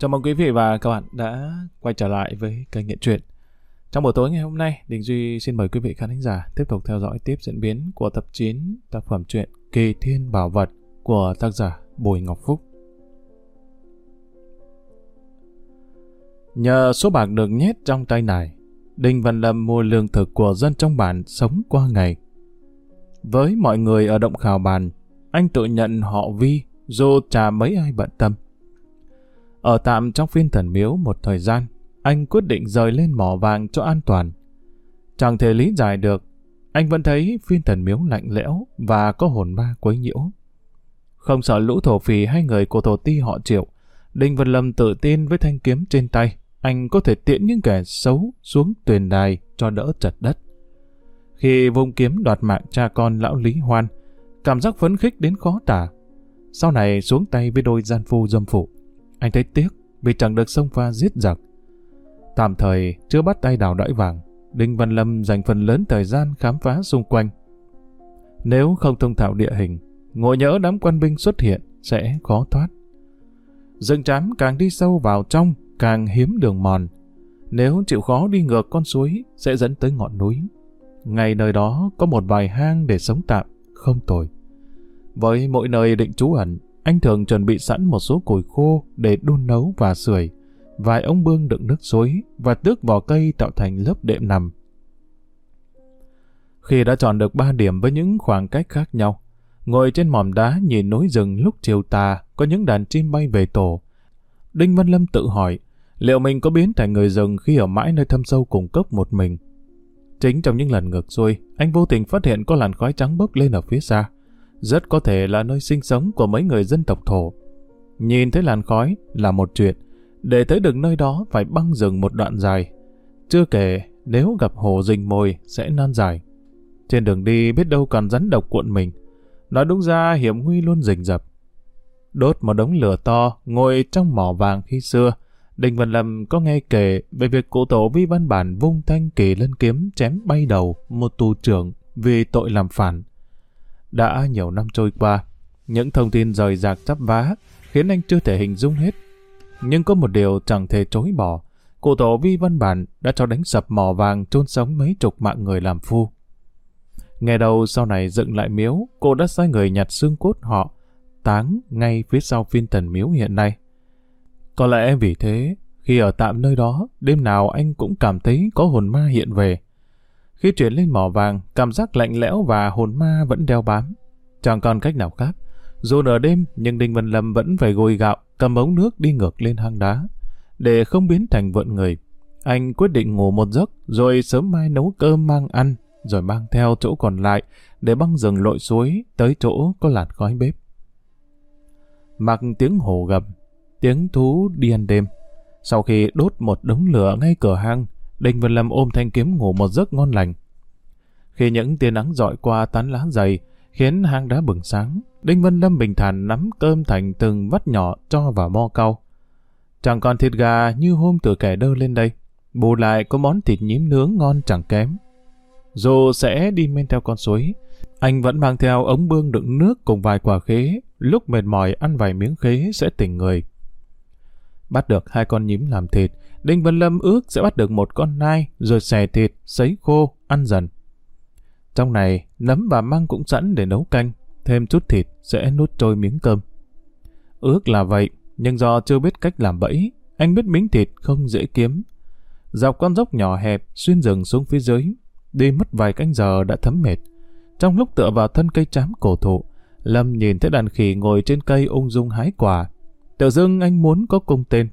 Chào mừng quý vị và các bạn đã quay trở lại với kênh Nghiện Truyện. Trong buổi tối ngày hôm nay, Đình Duy xin mời quý vị khán giả tiếp tục theo dõi tiếp diễn biến của tập 9 tác phẩm truyện Kỳ Thiên Bảo Vật của tác giả Bùi Ngọc Phúc. Nhờ số bạc được nhét trong tay này, Đinh Văn Lâm mua lương thực của dân trong bản sống qua ngày. Với mọi người ở động khảo bàn, anh tự nhận họ Vi dù chả mấy ai bận tâm. Ở tạm trong phiên thần miếu một thời gian, anh quyết định rời lên mỏ vàng cho an toàn. Chẳng thể lý giải được, anh vẫn thấy phiên thần miếu lạnh lẽo và có hồn ma quấy nhiễu. Không sợ lũ thổ phì hay người của thổ ti họ triệu, Đinh Văn Lâm tự tin với thanh kiếm trên tay, anh có thể tiễn những kẻ xấu xuống tuyền đài cho đỡ chật đất. Khi vung kiếm đoạt mạng cha con lão Lý Hoan, cảm giác phấn khích đến khó tả. Sau này xuống tay với đôi gian phu dâm phụ, anh thấy tiếc vì chẳng được sông pha giết giặc. Tạm thời chưa bắt tay đào đõi vàng, Đinh Văn Lâm dành phần lớn thời gian khám phá xung quanh. Nếu không thông thạo địa hình, ngộ nhỡ đám quân binh xuất hiện sẽ khó thoát. Rừng trám càng đi sâu vào trong, càng hiếm đường mòn. Nếu chịu khó đi ngược con suối sẽ dẫn tới ngọn núi. ngày nơi đó có một vài hang để sống tạm, không tồi. Với mỗi nơi định trú ẩn, anh thường chuẩn bị sẵn một số củi khô để đun nấu và sưởi, vài ống bương đựng nước suối và tước vỏ cây tạo thành lớp đệm nằm. Khi đã chọn được ba điểm với những khoảng cách khác nhau, ngồi trên mỏm đá nhìn núi rừng lúc chiều tà có những đàn chim bay về tổ, Đinh Văn Lâm tự hỏi liệu mình có biến thành người rừng khi ở mãi nơi thâm sâu cùng cốc một mình. Chính trong những lần ngược xuôi, anh vô tình phát hiện có làn khói trắng bốc lên ở phía xa rất có thể là nơi sinh sống của mấy người dân tộc thổ. Nhìn thấy làn khói là một chuyện, để tới được nơi đó phải băng rừng một đoạn dài. Chưa kể, nếu gặp hồ rình mồi sẽ nan dài. Trên đường đi biết đâu còn rắn độc cuộn mình. Nói đúng ra hiểm nguy luôn rình rập. Đốt một đống lửa to, ngồi trong mỏ vàng khi xưa, Đinh Văn Lâm có nghe kể về việc cụ tổ vi văn bản vung thanh kỳ lân kiếm chém bay đầu một tù trưởng vì tội làm phản. Đã nhiều năm trôi qua, những thông tin rời rạc chắp vá khiến anh chưa thể hình dung hết. Nhưng có một điều chẳng thể chối bỏ, cụ tổ Vi Văn Bản đã cho đánh sập mỏ vàng chôn sống mấy chục mạng người làm phu. Nghe đầu sau này dựng lại miếu, cô đã sai người nhặt xương cốt họ, táng ngay phía sau phiên tần miếu hiện nay. Có lẽ vì thế, khi ở tạm nơi đó, đêm nào anh cũng cảm thấy có hồn ma hiện về. Khi chuyển lên mỏ vàng, cảm giác lạnh lẽo và hồn ma vẫn đeo bám. Chẳng còn cách nào khác. Dù nửa đêm, nhưng Đinh Văn Lâm vẫn phải gồi gạo, cầm ống nước đi ngược lên hang đá. Để không biến thành vợn người, anh quyết định ngủ một giấc, rồi sớm mai nấu cơm mang ăn, rồi mang theo chỗ còn lại để băng rừng lội suối tới chỗ có làn khói bếp. Mặc tiếng hổ gầm, tiếng thú đi ăn đêm. Sau khi đốt một đống lửa ngay cửa hang, Đinh Văn Lâm ôm thanh kiếm ngủ một giấc ngon lành. Khi những tia nắng dọi qua tán lá dày, khiến hang đá bừng sáng, Đinh Văn Lâm bình thản nắm cơm thành từng vắt nhỏ cho vào mo cau. Chẳng còn thịt gà như hôm từ kẻ đơ lên đây, bù lại có món thịt nhím nướng ngon chẳng kém. Dù sẽ đi men theo con suối, anh vẫn mang theo ống bương đựng nước cùng vài quả khế, lúc mệt mỏi ăn vài miếng khế sẽ tỉnh người. Bắt được hai con nhím làm thịt, Đinh Vân Lâm ước sẽ bắt được một con nai, rồi xẻ thịt, sấy khô, ăn dần. Trong này, nấm và măng cũng sẵn để nấu canh, thêm chút thịt sẽ nuốt trôi miếng cơm. Ước là vậy, nhưng do chưa biết cách làm bẫy, anh biết miếng thịt không dễ kiếm. Dọc con dốc nhỏ hẹp, xuyên rừng xuống phía dưới, đi mất vài canh giờ đã thấm mệt. Trong lúc tựa vào thân cây trám cổ thụ, Lâm nhìn thấy đàn khỉ ngồi trên cây ung dung hái quả. Tự dưng anh muốn có cung tên.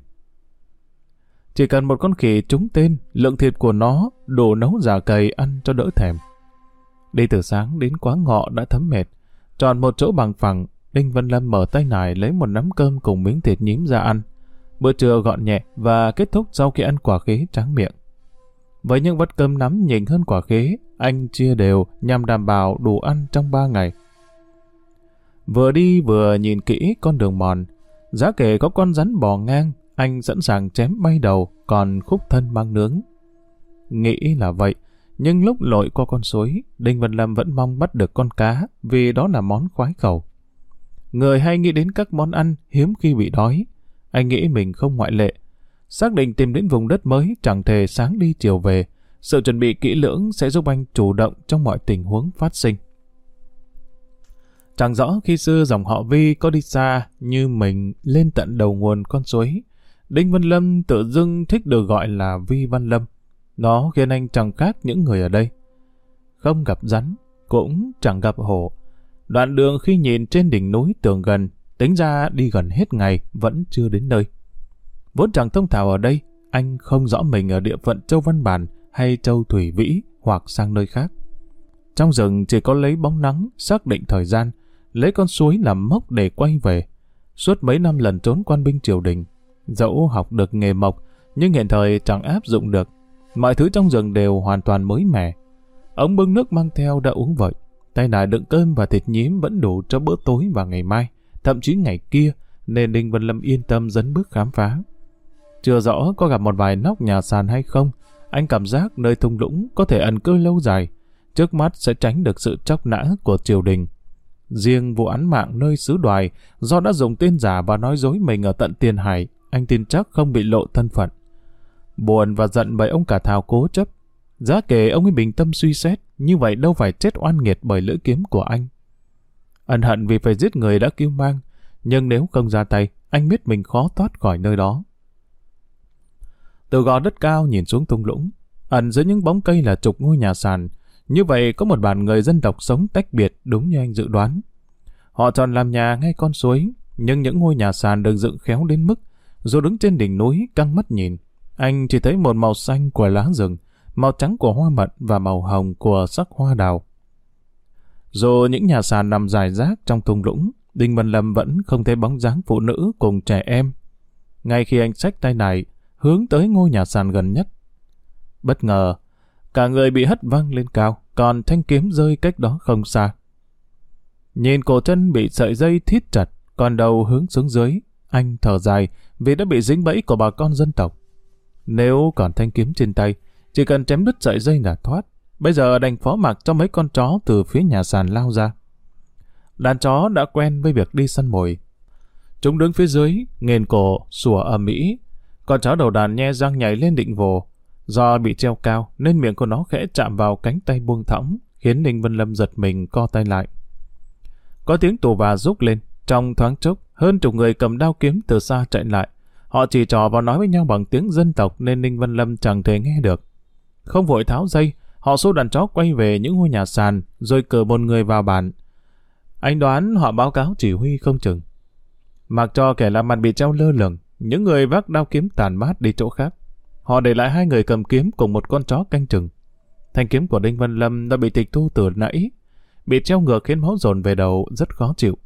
Chỉ cần một con khỉ trúng tên, lượng thịt của nó đổ nấu giả cầy ăn cho đỡ thèm. Đi từ sáng đến quá ngọ đã thấm mệt. Chọn một chỗ bằng phẳng, Đinh Văn Lâm mở tay nải lấy một nắm cơm cùng miếng thịt nhím ra ăn. Bữa trưa gọn nhẹ và kết thúc sau khi ăn quả khế tráng miệng. Với những bát cơm nắm nhỉnh hơn quả khế, anh chia đều nhằm đảm bảo đủ ăn trong ba ngày. Vừa đi vừa nhìn kỹ con đường mòn, giá kể có con rắn bò ngang, anh sẵn sàng chém bay đầu, còn khúc thân mang nướng. Nghĩ là vậy, nhưng lúc lội qua con suối, Đinh Văn Lâm vẫn mong bắt được con cá vì đó là món khoái khẩu. Người hay nghĩ đến các món ăn hiếm khi bị đói. anh nghĩ mình không ngoại lệ. Xác định tìm đến vùng đất mới chẳng thể sáng đi chiều về, sự chuẩn bị kỹ lưỡng sẽ giúp anh chủ động trong mọi tình huống phát sinh. Chẳng rõ khi xưa dòng họ Vi có đi xa như mình lên tận đầu nguồn con suối. Đinh Văn Lâm tự dưng thích được gọi là Vi Văn Lâm. Nó khiến anh chẳng khác những người ở đây. Không gặp rắn, cũng chẳng gặp hổ. Đoạn đường khi nhìn trên đỉnh núi tường gần, tính ra đi gần hết ngày vẫn chưa đến nơi. Vốn chẳng thông thạo ở đây, anh không rõ mình ở địa phận Châu Văn Bản hay Châu Thủy Vĩ hoặc sang nơi khác. Trong rừng chỉ có lấy bóng nắng xác định thời gian, lấy con suối làm mốc để quay về. Suốt mấy năm lần trốn quan binh triều đình, dẫu học được nghề mộc, nhưng hiện thời chẳng áp dụng được. Mọi thứ trong rừng đều hoàn toàn mới mẻ. Ống bưng nước mang theo đã uống vậy. Tay nải đựng cơm và thịt nhím vẫn đủ cho bữa tối và ngày mai, thậm chí ngày kia, nên Đinh Vân Lâm yên tâm dấn bước khám phá. Chưa rõ có gặp một vài nóc nhà sàn hay không, anh cảm giác nơi thung lũng có thể ẩn cư lâu dài, trước mắt sẽ tránh được sự chóc nã của triều đình. Riêng vụ án mạng nơi xứ đoài, do đã dùng tên giả và nói dối mình ở tận tiền hải, anh tin chắc không bị lộ thân phận. Buồn và giận bởi ông cả thảo cố chấp. Giá kể ông ấy bình tâm suy xét, như vậy đâu phải chết oan nghiệt bởi lưỡi kiếm của anh. Ân hận vì phải giết người đã cứu mang, nhưng nếu không ra tay, anh biết mình khó thoát khỏi nơi đó. Từ gò đất cao nhìn xuống thung lũng, ẩn dưới những bóng cây là chục ngôi nhà sàn, như vậy có một bản người dân tộc sống tách biệt đúng như anh dự đoán. Họ chọn làm nhà ngay con suối, nhưng những ngôi nhà sàn được dựng khéo đến mức, dù đứng trên đỉnh núi căng mắt nhìn, anh chỉ thấy một màu xanh của lá rừng, màu trắng của hoa mận và màu hồng của sắc hoa đào. Dù những nhà sàn nằm dài rác trong thung lũng, Đinh Văn Lâm vẫn không thấy bóng dáng phụ nữ cùng trẻ em. Ngay khi anh xách tay này, hướng tới ngôi nhà sàn gần nhất. Bất ngờ, cả người bị hất văng lên cao, còn thanh kiếm rơi cách đó không xa. Nhìn cổ chân bị sợi dây thít chặt, còn đầu hướng xuống dưới, anh thở dài vì đã bị dính bẫy của bà con dân tộc. Nếu còn thanh kiếm trên tay, chỉ cần chém đứt sợi dây là thoát. Bây giờ đành phó mặc cho mấy con chó từ phía nhà sàn lao ra. Đàn chó đã quen với việc đi săn mồi. Chúng đứng phía dưới, nghền cổ, sủa ầm ĩ. Con chó đầu đàn nhe răng nhảy lên định vồ, Do bị treo cao nên miệng của nó khẽ chạm vào cánh tay buông thõng, khiến Ninh Vân Lâm giật mình co tay lại. Có tiếng tù và rúc lên, trong thoáng chốc, hơn chục người cầm đao kiếm từ xa chạy lại. Họ chỉ trò vào nói với nhau bằng tiếng dân tộc nên Ninh văn Lâm chẳng thể nghe được. Không vội tháo dây, họ xô đàn chó quay về những ngôi nhà sàn, rồi cờ một người vào bàn. Anh đoán họ báo cáo chỉ huy không chừng. Mặc cho kẻ làm mặt bị treo lơ lửng, những người vác đao kiếm tàn mát đi chỗ khác. Họ để lại hai người cầm kiếm cùng một con chó canh chừng. Thanh kiếm của Đinh Văn Lâm đã bị tịch thu từ nãy. Bị treo ngược khiến máu dồn về đầu rất khó chịu.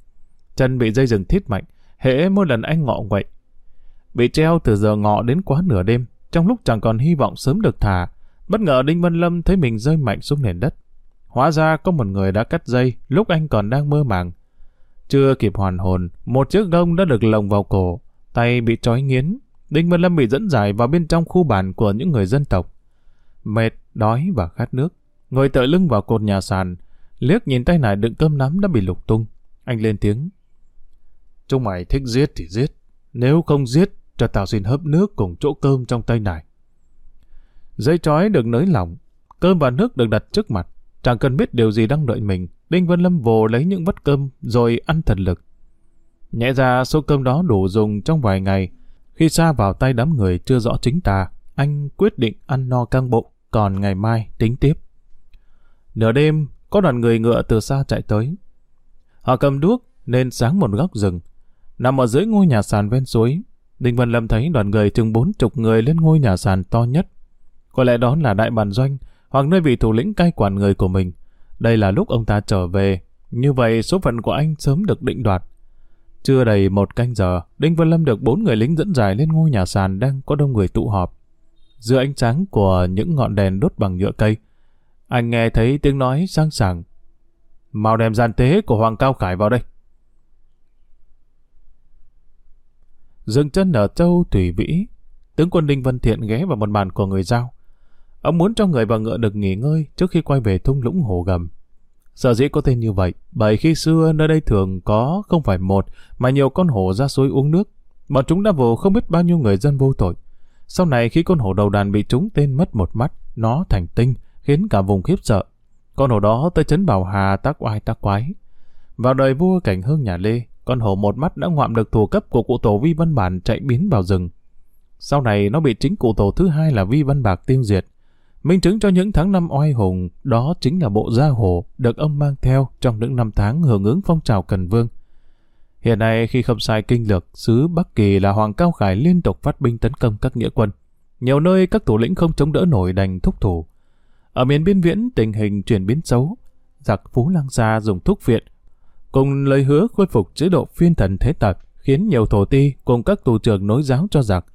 Chân bị dây rừng thít mạnh, hễ mỗi lần anh ngọ quậy. Bị treo từ giờ ngọ đến quá nửa đêm, trong lúc chẳng còn hy vọng sớm được thả, bất ngờ Đinh Văn Lâm thấy mình rơi mạnh xuống nền đất. Hóa ra có một người đã cắt dây lúc anh còn đang mơ màng. Chưa kịp hoàn hồn, một chiếc gông đã được lồng vào cổ, tay bị trói nghiến, Đinh Văn Lâm bị dẫn giải vào bên trong khu bản của những người dân tộc. Mệt, đói và khát nước. Ngồi tựa lưng vào cột nhà sàn, liếc nhìn tay nải đựng cơm nắm đã bị lục tung. Anh lên tiếng. Chúng mày thích giết thì giết. Nếu không giết, cho tao xin hấp nước cùng chỗ cơm trong tay này Dây trói được nới lỏng, cơm và nước được đặt trước mặt. Chẳng cần biết điều gì đang đợi mình. Đinh vân Lâm vồ lấy những vắt cơm rồi ăn thật lực. Nhẹ ra số cơm đó đủ dùng trong vài ngày, khi xa vào tay đám người chưa rõ chính tà, anh quyết định ăn no căng bụng, còn ngày mai tính tiếp. Nửa đêm, có đoàn người ngựa từ xa chạy tới. Họ cầm đuốc nên sáng một góc rừng. Nằm ở dưới ngôi nhà sàn ven suối, Đinh Văn Lâm thấy đoàn người chừng bốn chục người lên ngôi nhà sàn to nhất. Có lẽ đó là đại bản doanh hoặc nơi vị thủ lĩnh cai quản người của mình. Đây là lúc ông ta trở về. Như vậy số phận của anh sớm được định đoạt. Chưa đầy một canh giờ, Đinh Văn Lâm được bốn người lính dẫn dài lên ngôi nhà sàn đang có đông người tụ họp. Giữa ánh sáng của những ngọn đèn đốt bằng nhựa cây, anh nghe thấy tiếng nói sang sảng. Mau đem gian tế của Hoàng Cao Khải vào đây. Dừng chân ở châu Thủy Vĩ, tướng quân Đinh Văn Thiện ghé vào một bàn của người giao. Ông muốn cho người và ngựa được nghỉ ngơi trước khi quay về thung lũng hồ gầm. Sở dĩ có tên như vậy, bởi khi xưa nơi đây thường có không phải một mà nhiều con hổ ra suối uống nước. bọn chúng đã vồ không biết bao nhiêu người dân vô tội. Sau này khi con hổ đầu đàn bị trúng tên mất một mắt, nó thành tinh, khiến cả vùng khiếp sợ. Con hổ đó tới chấn Bảo Hà tác oai tác quái. Vào đời vua cảnh hương nhà Lê, con hổ một mắt đã ngoạm được thủ cấp của cụ tổ Vi Văn Bản chạy biến vào rừng. Sau này nó bị chính cụ tổ thứ hai là Vi Văn Bạc tiêu diệt. Minh chứng cho những tháng năm oai hùng, đó chính là bộ gia hổ được ông mang theo trong những năm tháng hưởng ứng phong trào Cần Vương. Hiện nay khi không sai kinh lược, xứ Bắc Kỳ là Hoàng Cao Khải liên tục phát binh tấn công các nghĩa quân. Nhiều nơi các thủ lĩnh không chống đỡ nổi đành thúc thủ. Ở miền biên viễn tình hình chuyển biến xấu. Giặc Phú Lăng Sa dùng thuốc viện, cùng lời hứa khôi phục chế độ phiên thần thế tật, khiến nhiều thổ ti cùng các tù trưởng nối giáo cho giặc.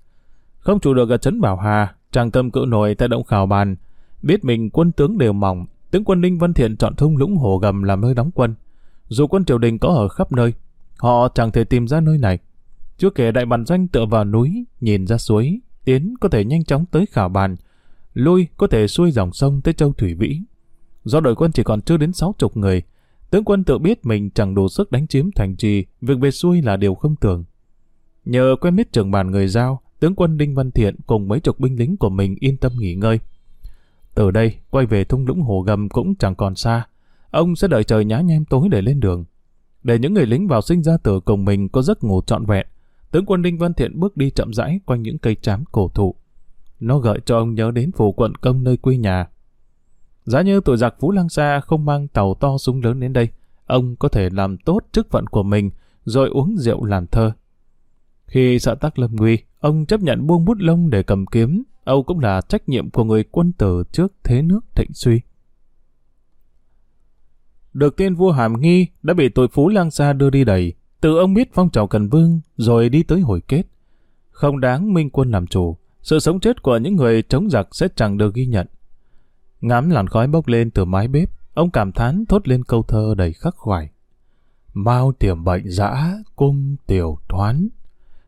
Không chủ được ở trấn Bảo Hà, chàng cầm cự nổi tại động khảo bàn, biết mình quân tướng đều mỏng, tướng quân Ninh Văn Thiện chọn thung lũng hồ gầm làm nơi đóng quân. Dù quân triều đình có ở khắp nơi, họ chẳng thể tìm ra nơi này. Chưa kể đại bản doanh tựa vào núi, nhìn ra suối, tiến có thể nhanh chóng tới khảo bàn, lui có thể xuôi dòng sông tới châu Thủy Vĩ. Do đội quân chỉ còn chưa đến sáu chục người, tướng quân tự biết mình chẳng đủ sức đánh chiếm thành trì, việc về xuôi là điều không tưởng. Nhờ quen biết trưởng bàn người giao, tướng quân Đinh Văn Thiện cùng mấy chục binh lính của mình yên tâm nghỉ ngơi. Từ đây, quay về thung lũng hồ gầm cũng chẳng còn xa. Ông sẽ đợi trời nhá nhem tối để lên đường. Để những người lính vào sinh ra tử cùng mình có giấc ngủ trọn vẹn, tướng quân Đinh Văn Thiện bước đi chậm rãi quanh những cây trám cổ thụ. Nó gợi cho ông nhớ đến phủ quận công nơi quê nhà. Giá như tuổi giặc Vũ Lăng Sa không mang tàu to súng lớn đến đây, ông có thể làm tốt chức phận của mình, rồi uống rượu làm thơ. Khi sợ tắc lâm nguy, ông chấp nhận buông bút lông để cầm kiếm, Âu cũng là trách nhiệm của người quân tử trước thế nước thịnh suy. Được tiên vua Hàm Nghi đã bị tội Phú Lang Sa đưa đi đẩy, từ ông biết phong trào Cần Vương rồi đi tới hồi kết. Không đáng minh quân làm chủ, sự sống chết của những người chống giặc sẽ chẳng được ghi nhận. Ngắm làn khói bốc lên từ mái bếp, ông cảm thán thốt lên câu thơ đầy khắc khoải. bao tiềm bệnh dã, cung tiểu thoán,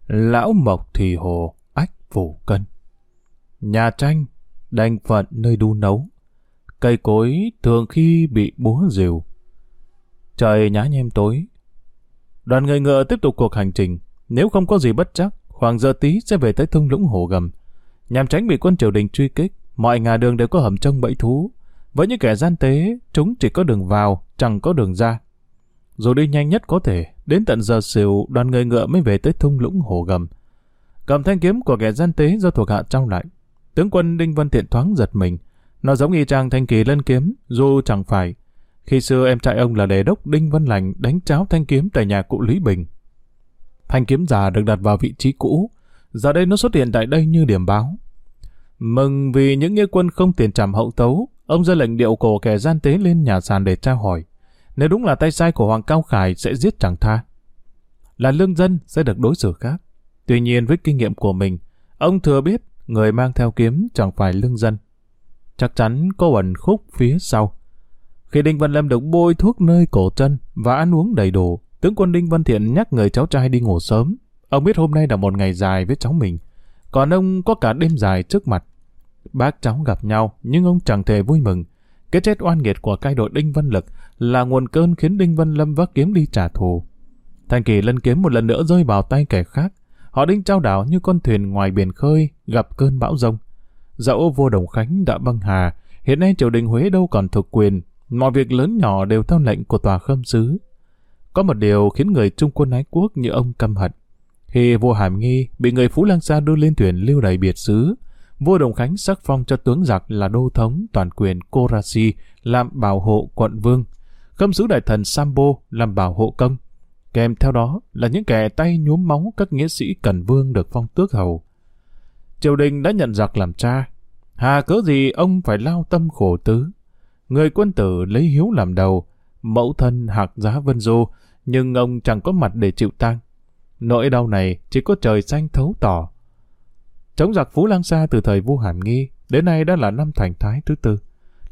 lão mộc thì hồ, ách phủ cân. Nhà tranh, đành phận nơi đu nấu. Cây cối thường khi bị búa rìu. Trời nhá nhem tối. Đoàn người ngựa tiếp tục cuộc hành trình. Nếu không có gì bất chắc, khoảng giờ tí sẽ về tới thung lũng hồ gầm. Nhằm tránh bị quân triều đình truy kích, mọi ngà đường đều có hầm trông bẫy thú. Với những kẻ gian tế, chúng chỉ có đường vào, chẳng có đường ra. Dù đi nhanh nhất có thể, đến tận giờ xỉu, đoàn người ngựa mới về tới thung lũng hồ gầm. Cầm thanh kiếm của kẻ gian tế do thuộc hạ trao lại. Tướng quân Đinh Văn Thiện thoáng giật mình. Nó giống y chang thanh kỳ lân kiếm, dù chẳng phải. Khi xưa em trai ông là đề đốc Đinh Văn Lành đánh cháo thanh kiếm tại nhà cụ Lý Bình. Thanh kiếm già được đặt vào vị trí cũ. Giờ đây nó xuất hiện tại đây như điểm báo. Mừng vì những nghĩa quân không tiền trảm hậu tấu, ông ra lệnh điệu cổ kẻ gian tế lên nhà sàn để tra hỏi. Nếu đúng là tay sai của Hoàng Cao Khải sẽ giết chẳng tha. Là lương dân sẽ được đối xử khác. Tuy nhiên với kinh nghiệm của mình, ông thừa biết người mang theo kiếm chẳng phải lương dân. Chắc chắn có ẩn khúc phía sau. Khi Đinh Văn Lâm được bôi thuốc nơi cổ chân và ăn uống đầy đủ, tướng quân Đinh Văn Thiện nhắc người cháu trai đi ngủ sớm. Ông biết hôm nay là một ngày dài với cháu mình, còn ông có cả đêm dài trước mặt. Bác cháu gặp nhau, nhưng ông chẳng thể vui mừng. Cái chết oan nghiệt của cai đội Đinh Văn Lực là nguồn cơn khiến Đinh Văn Lâm vác kiếm đi trả thù. Thanh kỳ lân kiếm một lần nữa rơi vào tay kẻ khác. Họ đinh trao đảo như con thuyền ngoài biển khơi gặp cơn bão rông. Dẫu vua Đồng Khánh đã băng hà, hiện nay triều đình Huế đâu còn thực quyền, mọi việc lớn nhỏ đều theo lệnh của tòa khâm sứ. Có một điều khiến người trung quân ái quốc như ông căm hận. Khi vua Hàm Nghi bị người Phú lăng Sa đưa lên thuyền lưu đày biệt xứ, vua Đồng Khánh sắc phong cho tướng giặc là đô thống toàn quyền Korasi làm bảo hộ quận vương, khâm sứ đại thần Sambo làm bảo hộ công. Kèm theo đó là những kẻ tay nhuốm máu các nghĩa sĩ cần vương được phong tước hầu. Triều đình đã nhận giặc làm cha. Hà cớ gì ông phải lao tâm khổ tứ. Người quân tử lấy hiếu làm đầu, mẫu thân hạc giá vân du, nhưng ông chẳng có mặt để chịu tang. Nỗi đau này chỉ có trời xanh thấu tỏ. Chống giặc Phú Lang Sa từ thời vua Hàm Nghi, đến nay đã là năm thành thái thứ tư.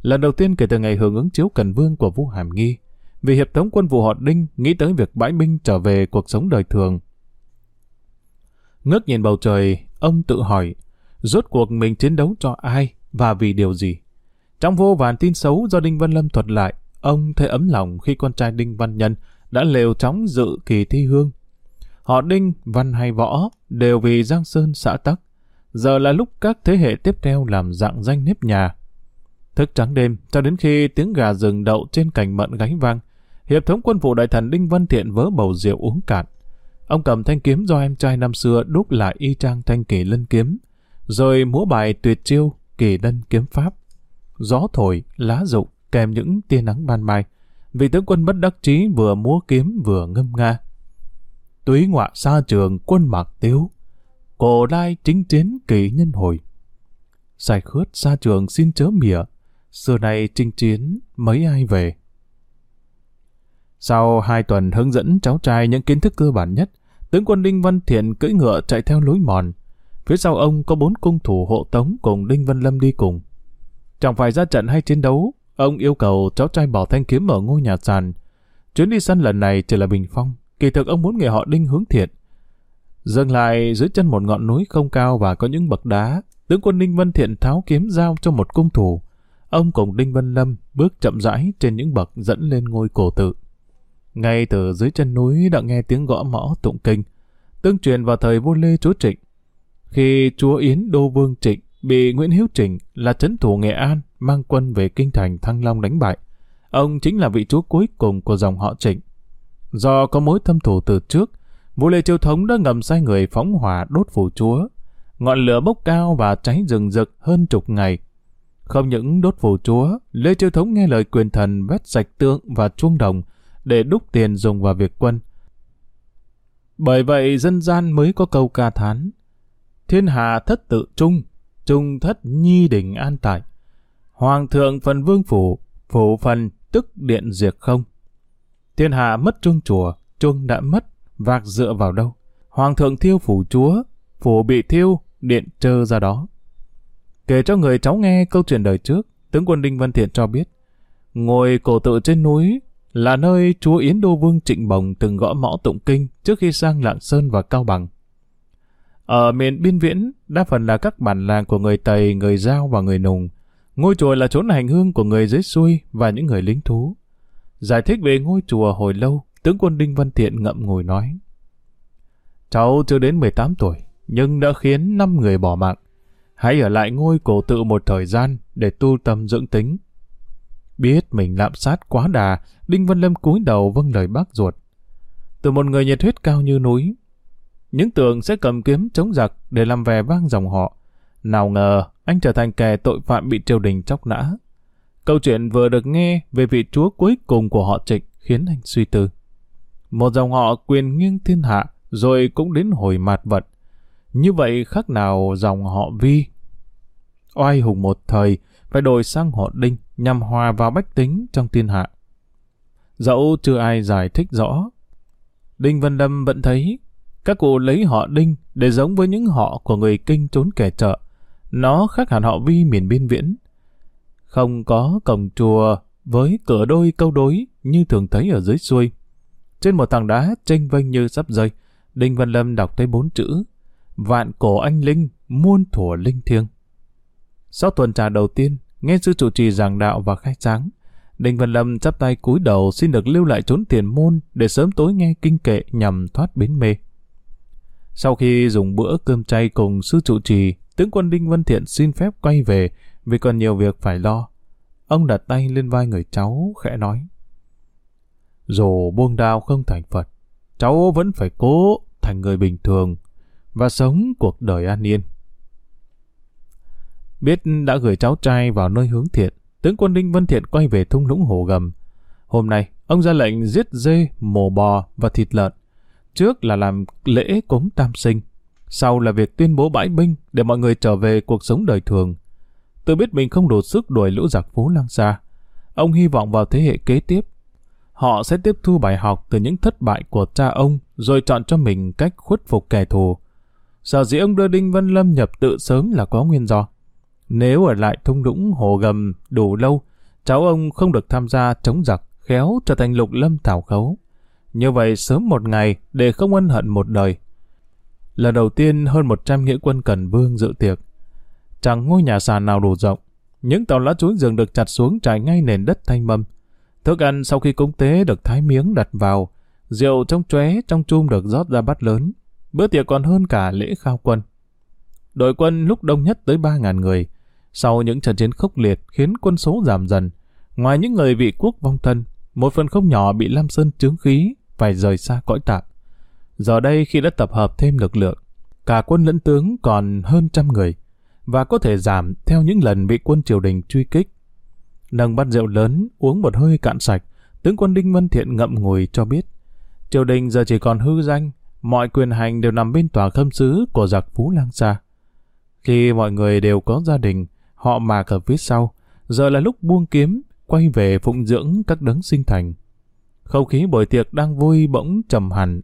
Lần đầu tiên kể từ ngày hưởng ứng chiếu cần vương của vua Hàm Nghi, vì hiệp thống quân vụ họ Đinh nghĩ tới việc bãi binh trở về cuộc sống đời thường. Ngước nhìn bầu trời, ông tự hỏi, rốt cuộc mình chiến đấu cho ai và vì điều gì? Trong vô vàn tin xấu do Đinh Văn Lâm thuật lại, ông thấy ấm lòng khi con trai Đinh Văn Nhân đã lều chóng dự kỳ thi hương họ Đinh, Văn hay Võ đều vì Giang Sơn xã tắc. Giờ là lúc các thế hệ tiếp theo làm dạng danh nếp nhà. Thức trắng đêm, cho đến khi tiếng gà rừng đậu trên cành mận gáy vang, hiệp thống quân vụ đại thần Đinh Văn Thiện vớ bầu rượu uống cạn. Ông cầm thanh kiếm do em trai năm xưa đúc lại y trang thanh kỳ lân kiếm, rồi múa bài tuyệt chiêu kỳ lân kiếm pháp. Gió thổi, lá rụng, kèm những tia nắng ban mai. Vị tướng quân bất đắc chí vừa múa kiếm vừa ngâm nga. Túy ngọa xa trường quân mạc tiếu, cổ lai chính chiến kỳ nhân hồi. Sai khướt xa trường xin chớ mỉa, xưa nay chinh chiến mấy ai về. Sau hai tuần hướng dẫn cháu trai những kiến thức cơ bản nhất, tướng quân Đinh Văn Thiện cưỡi ngựa chạy theo lối mòn. Phía sau ông có bốn cung thủ hộ tống cùng Đinh Văn Lâm đi cùng. Chẳng phải ra trận hay chiến đấu, ông yêu cầu cháu trai bỏ thanh kiếm ở ngôi nhà sàn. Chuyến đi săn lần này chỉ là bình phong, kỳ thực ông muốn người họ Đinh hướng thiện. Dừng lại dưới chân một ngọn núi không cao và có những bậc đá, tướng quân Đinh Văn Thiện tháo kiếm giao cho một cung thủ. Ông cùng Đinh Văn Lâm bước chậm rãi trên những bậc dẫn lên ngôi cổ tự. Ngay từ dưới chân núi đã nghe tiếng gõ mõ tụng kinh, tương truyền vào thời vua Lê Chúa Trịnh. Khi chúa Yến Đô Vương Trịnh bị Nguyễn Hiếu Trịnh là chấn thủ Nghệ An mang quân về kinh thành Thăng Long đánh bại, ông chính là vị chúa cuối cùng của dòng họ Trịnh. Do có mối thâm thù từ trước, vua Lê Chiêu Thống đã ngầm sai người phóng hỏa đốt phủ chúa. Ngọn lửa bốc cao và cháy rừng rực hơn chục ngày. Không những đốt phủ chúa, Lê Chiêu Thống nghe lời quyền thần vét sạch tượng và chuông đồng, để đúc tiền dùng vào việc quân. Bởi vậy dân gian mới có câu ca thán. Thiên hạ thất tự trung, trung thất nhi đỉnh an tại. Hoàng thượng phần vương phủ, phủ phần tức điện diệt không. Thiên hạ mất chuông chùa, chuông đã mất, vạc dựa vào đâu. Hoàng thượng thiêu phủ chúa, phủ bị thiêu, điện trơ ra đó. Kể cho người cháu nghe câu chuyện đời trước, tướng quân Đinh Văn Thiện cho biết, ngồi cổ tự trên núi, là nơi chúa Yến Đô Vương Trịnh Bồng từng gõ mõ tụng kinh trước khi sang Lạng Sơn và Cao Bằng. Ở miền biên viễn, đa phần là các bản làng của người Tây, người Giao và người Nùng. Ngôi chùa là chốn hành hương của người dưới xuôi và những người lính thú. Giải thích về ngôi chùa hồi lâu, tướng quân Đinh Văn Thiện ngậm ngùi nói. Cháu chưa đến 18 tuổi, nhưng đã khiến 5 người bỏ mạng. Hãy ở lại ngôi cổ tự một thời gian để tu tâm dưỡng tính. Biết mình lạm sát quá đà, Đinh Văn Lâm cúi đầu vâng lời bác ruột. Từ một người nhiệt huyết cao như núi, những tường sẽ cầm kiếm chống giặc để làm vẻ vang dòng họ. Nào ngờ, anh trở thành kẻ tội phạm bị triều đình chóc nã. Câu chuyện vừa được nghe về vị chúa cuối cùng của họ trịnh khiến anh suy tư. Một dòng họ quyền nghiêng thiên hạ, rồi cũng đến hồi mạt vật. Như vậy khác nào dòng họ vi. Oai hùng một thời, phải đổi sang họ đinh nhằm hòa vào bách tính trong thiên hạ. Dẫu chưa ai giải thích rõ, Đinh Văn Lâm vẫn thấy các cụ lấy họ Đinh để giống với những họ của người kinh trốn kẻ chợ. Nó khác hẳn họ Vi miền biên viễn. Không có cổng chùa với cửa đôi câu đối như thường thấy ở dưới xuôi. Trên một tảng đá tranh vênh như sắp rơi, Đinh Văn Lâm đọc thấy bốn chữ Vạn cổ anh linh, muôn thủa linh thiêng. Sau tuần trà đầu tiên, nghe sư trụ trì giảng đạo và khai sáng, Đinh Văn Lâm chắp tay cúi đầu xin được lưu lại trốn tiền môn để sớm tối nghe kinh kệ nhằm thoát bến mê. Sau khi dùng bữa cơm chay cùng sư trụ trì, tướng quân Đinh Văn Thiện xin phép quay về vì còn nhiều việc phải lo. Ông đặt tay lên vai người cháu, khẽ nói. Dù buông đao không thành Phật, cháu vẫn phải cố thành người bình thường và sống cuộc đời an yên. Biết đã gửi cháu trai vào nơi hướng thiện, tướng quân Đinh Văn Thiện quay về thung lũng hồ gầm. Hôm nay, ông ra lệnh giết dê, mổ bò và thịt lợn. Trước là làm lễ cúng tam sinh, sau là việc tuyên bố bãi binh để mọi người trở về cuộc sống đời thường. Tự biết mình không đủ sức đuổi lũ giặc phố lang xa. Ông hy vọng vào thế hệ kế tiếp. Họ sẽ tiếp thu bài học từ những thất bại của cha ông rồi chọn cho mình cách khuất phục kẻ thù. Sở dĩ ông đưa Đinh Văn Lâm nhập tự sớm là có nguyên do. Nếu ở lại thung lũng hồ gầm đủ lâu, cháu ông không được tham gia chống giặc, khéo trở thành lục lâm thảo khấu. Như vậy sớm một ngày để không ân hận một đời. Lần đầu tiên hơn 100 nghĩa quân cần vương dự tiệc. Chẳng ngôi nhà sàn nào đủ rộng. Những tàu lá chuối rừng được chặt xuống trải ngay nền đất thanh mâm. Thức ăn sau khi cúng tế được thái miếng đặt vào. Rượu trong chóe trong chum được rót ra bát lớn. Bữa tiệc còn hơn cả lễ khao quân. Đội quân lúc đông nhất tới 3.000 người. Sau những trận chiến khốc liệt khiến quân số giảm dần, ngoài những người vị quốc vong thân, một phần không nhỏ bị Lam Sơn chướng khí, phải rời xa cõi tạm. Giờ đây khi đã tập hợp thêm lực lượng, cả quân lẫn tướng còn hơn trăm người, và có thể giảm theo những lần bị quân triều đình truy kích. Nâng bát rượu lớn, uống một hơi cạn sạch, tướng quân Đinh Văn Thiện ngậm ngùi cho biết, triều đình giờ chỉ còn hư danh, mọi quyền hành đều nằm bên tòa khâm sứ của giặc Phú Lang Sa. Khi mọi người đều có gia đình, họ mạc ở phía sau, giờ là lúc buông kiếm, quay về phụng dưỡng các đấng sinh thành. Không khí buổi tiệc đang vui bỗng trầm hẳn.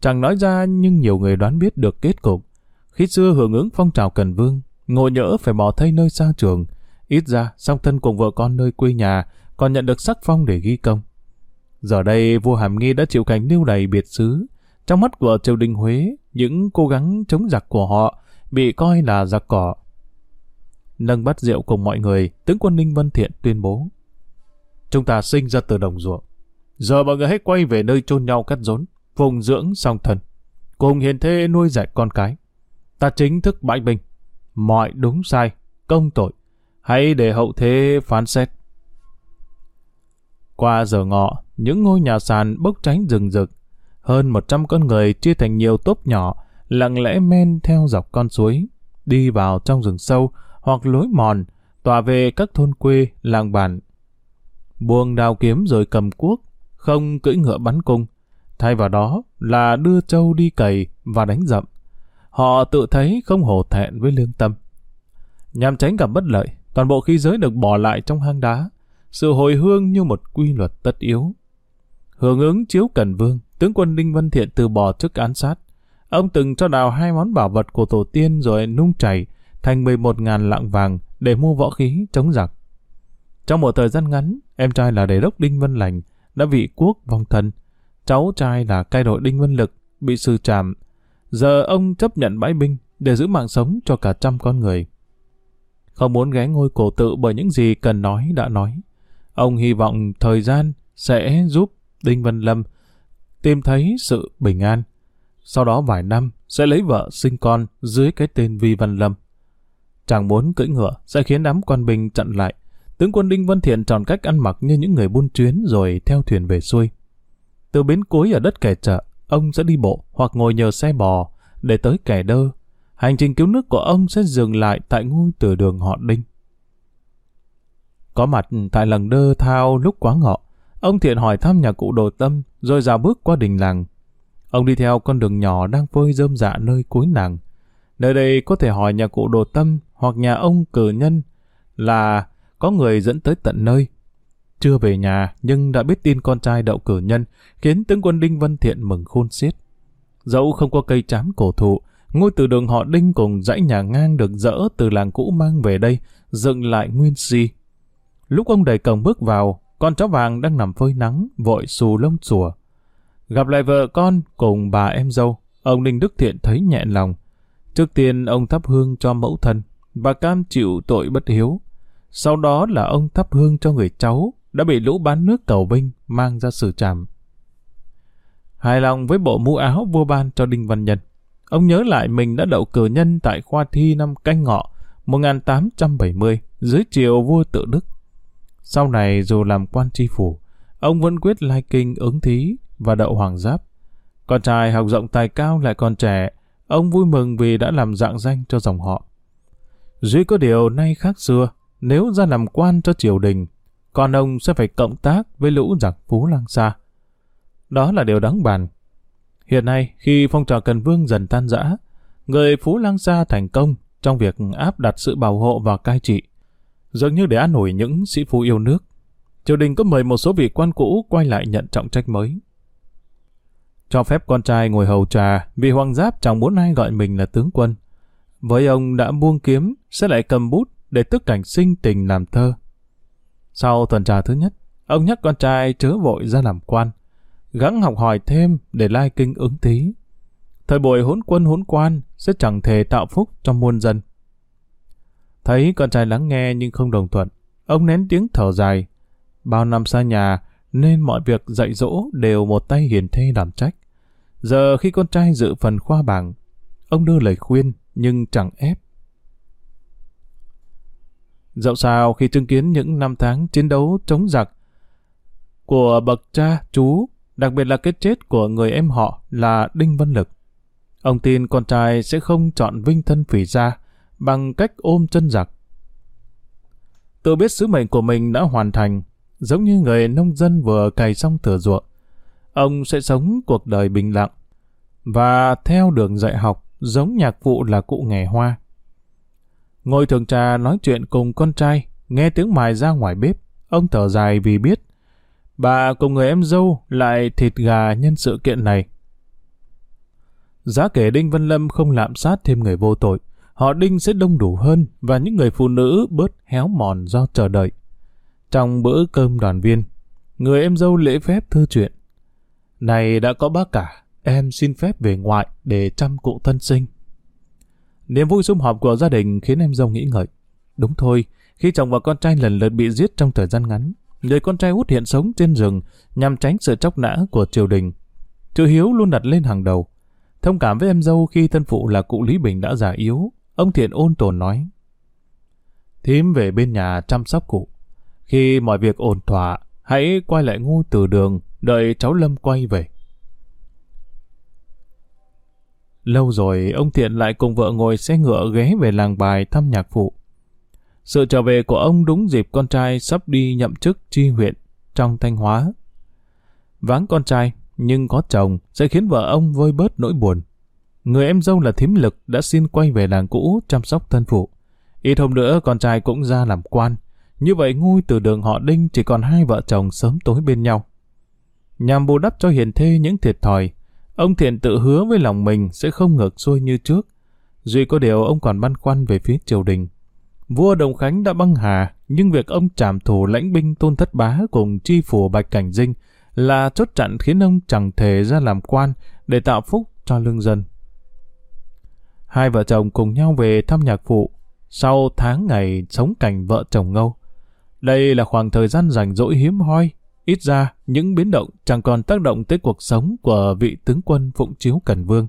Chẳng nói ra nhưng nhiều người đoán biết được kết cục. Khi xưa hưởng ứng phong trào Cần Vương, ngộ nhỡ phải bỏ thay nơi xa trường. Ít ra, song thân cùng vợ con nơi quê nhà, còn nhận được sắc phong để ghi công. Giờ đây, vua Hàm Nghi đã chịu cảnh lưu đày biệt xứ. Trong mắt của triều đình Huế, những cố gắng chống giặc của họ bị coi là giặc cỏ. Nâng bát rượu cùng mọi người, tướng quân Ninh Vân Thiện tuyên bố. Chúng ta sinh ra từ đồng ruộng. Giờ mọi người hãy quay về nơi chôn nhau cắt rốn, phùng dưỡng song thân. Cùng hiền thê nuôi dạy con cái. Ta chính thức bãi binh Mọi đúng sai, công tội. Hãy để hậu thế phán xét. Qua giờ ngọ, những ngôi nhà sàn bốc cháy rừng rực. Hơn 100 con người chia thành nhiều tốp nhỏ, lặng lẽ men theo dọc con suối, đi vào trong rừng sâu hoặc lối mòn, tỏa về các thôn quê, làng bản. Buông đào kiếm rồi cầm cuốc, không cưỡi ngựa bắn cung. Thay vào đó là đưa trâu đi cày và đánh dậm. Họ tự thấy không hổ thẹn với lương tâm. Nhằm tránh gặp bất lợi, toàn bộ khí giới được bỏ lại trong hang đá. Sự hồi hương như một quy luật tất yếu. Hưởng ứng chiếu Cần Vương, tướng quân Đinh Văn Thiện từ bỏ chức án sát. Ông từng cho đào hai món bảo vật của tổ tiên rồi nung chảy thành 11.000 lạng vàng để mua võ khí chống giặc. Trong một thời gian ngắn, em trai là đề đốc Đinh Văn Lành đã bị quốc vong thân. Cháu trai là cai đội Đinh Văn Lực bị sư trảm. Giờ ông chấp nhận bãi binh để giữ mạng sống cho cả trăm con người. Không muốn ghé ngôi cổ tự bởi những gì cần nói đã nói. Ông hy vọng thời gian sẽ giúp Đinh Văn Lâm tìm thấy sự bình an. Sau đó vài năm sẽ lấy vợ sinh con dưới cái tên Vi Văn Lâm. Chàng muốn cưỡi ngựa sẽ khiến đám quan binh chặn lại. Tướng quân Đinh Văn Thiện chọn cách ăn mặc như những người buôn chuyến rồi theo thuyền về xuôi. Từ bến cuối ở đất kẻ chợ, ông sẽ đi bộ hoặc ngồi nhờ xe bò để tới kẻ đơ. Hành trình cứu nước của ông sẽ dừng lại tại ngôi từ đường họ Đinh. Có mặt tại làng đơ thao lúc quá ngọ, ông Thiện hỏi thăm nhà cụ đồ tâm rồi dạo bước qua đình làng. Ông đi theo con đường nhỏ đang phơi rơm dạ nơi cuối làng. Nơi đây có thể hỏi nhà cụ đồ tâm hoặc nhà ông cử nhân là có người dẫn tới tận nơi. Chưa về nhà nhưng đã biết tin con trai đậu cử nhân khiến tướng quân Đinh Văn Thiện mừng khôn xiết. Dẫu không có cây chám cổ thụ, ngôi từ đường họ Đinh cùng dãy nhà ngang được dỡ từ làng cũ mang về đây, dựng lại nguyên si. Lúc ông đẩy cổng bước vào, con chó vàng đang nằm phơi nắng, vội xù lông xùa. Gặp lại vợ con cùng bà em dâu, ông Đinh Đức Thiện thấy nhẹ lòng. Trước tiên ông thắp hương cho mẫu thân và cam chịu tội bất hiếu. Sau đó là ông thắp hương cho người cháu đã bị lũ bán nước cầu vinh mang ra xử trảm. Hài lòng với bộ mũ áo vua ban cho Đinh Văn Nhân, ông nhớ lại mình đã đậu cử nhân tại khoa thi năm canh ngọ 1870 dưới triều vua tự Đức. Sau này dù làm quan tri phủ, ông vẫn quyết lai kinh ứng thí và đậu hoàng giáp. Con trai học rộng tài cao lại còn trẻ, ông vui mừng vì đã làm dạng danh cho dòng họ. Duy có điều nay khác xưa, nếu ra làm quan cho triều đình, con ông sẽ phải cộng tác với lũ giặc Phú Lang xa, Đó là điều đáng bàn. Hiện nay, khi phong trào Cần Vương dần tan rã, người Phú Lang Sa thành công trong việc áp đặt sự bảo hộ và cai trị, dường như để an ủi những sĩ phu yêu nước. Triều đình có mời một số vị quan cũ quay lại nhận trọng trách mới. Cho phép con trai ngồi hầu trà vì hoàng giáp chẳng muốn ai gọi mình là tướng quân. Với ông đã buông kiếm, sẽ lại cầm bút để tức cảnh sinh tình làm thơ. Sau tuần trà thứ nhất, ông nhắc con trai chớ vội ra làm quan, gắng học hỏi thêm để lai kinh ứng thí. Thời buổi hỗn quân hỗn quan sẽ chẳng thể tạo phúc cho muôn dân. Thấy con trai lắng nghe nhưng không đồng thuận, ông nén tiếng thở dài. Bao năm xa nhà, nên mọi việc dạy dỗ đều một tay hiền thê đảm trách. Giờ khi con trai dự phần khoa bảng, ông đưa lời khuyên nhưng chẳng ép. Dẫu sao khi chứng kiến những năm tháng chiến đấu chống giặc của bậc cha, chú, đặc biệt là cái chết của người em họ là Đinh Văn Lực, ông tin con trai sẽ không chọn vinh thân phỉ ra bằng cách ôm chân giặc. Tự biết sứ mệnh của mình đã hoàn thành, giống như người nông dân vừa cày xong thửa ruộng. Ông sẽ sống cuộc đời bình lặng và theo đường dạy học giống nhạc vụ là cụ nghề hoa. Ngồi thường trà nói chuyện cùng con trai, nghe tiếng mài ra ngoài bếp, ông thở dài vì biết bà cùng người em dâu lại thịt gà nhân sự kiện này. Giá kể Đinh Văn Lâm không lạm sát thêm người vô tội, họ Đinh sẽ đông đủ hơn và những người phụ nữ bớt héo mòn do chờ đợi. Trong bữa cơm đoàn viên, người em dâu lễ phép thư chuyện. Này đã có bác cả, em xin phép về ngoại để chăm cụ thân sinh. Niềm vui sum họp của gia đình khiến em dâu nghĩ ngợi. Đúng thôi, khi chồng và con trai lần lượt bị giết trong thời gian ngắn, người con trai út hiện sống trên rừng nhằm tránh sự chóc nã của triều đình. Chữ Hiếu luôn đặt lên hàng đầu. Thông cảm với em dâu khi thân phụ là cụ Lý Bình đã già yếu, ông Thiện ôn tồn nói. Thím về bên nhà chăm sóc cụ. Khi mọi việc ổn thỏa, hãy quay lại ngu từ đường, đợi cháu Lâm quay về. Lâu rồi, ông Thiện lại cùng vợ ngồi xe ngựa ghé về làng bài thăm nhạc phụ. Sự trở về của ông đúng dịp con trai sắp đi nhậm chức tri huyện trong Thanh Hóa. Vắng con trai, nhưng có chồng sẽ khiến vợ ông vơi bớt nỗi buồn. Người em dâu là thím lực đã xin quay về làng cũ chăm sóc thân phụ. Ít hôm nữa con trai cũng ra làm quan. Như vậy ngôi từ đường họ Đinh chỉ còn hai vợ chồng sớm tối bên nhau. Nhằm bù đắp cho hiền thê những thiệt thòi, ông Thiện tự hứa với lòng mình sẽ không ngược xuôi như trước. Duy có điều ông còn băn khoăn về phía triều đình. Vua Đồng Khánh đã băng hà, nhưng việc ông trảm thủ lãnh binh tôn thất bá cùng chi phủ Bạch Cảnh Dinh là chốt chặn khiến ông chẳng thể ra làm quan để tạo phúc cho lương dân. Hai vợ chồng cùng nhau về thăm nhạc phụ, sau tháng ngày sống cảnh vợ chồng ngâu. Đây là khoảng thời gian rảnh rỗi hiếm hoi, ít ra những biến động chẳng còn tác động tới cuộc sống của vị tướng quân Phụng Chiếu Cần Vương.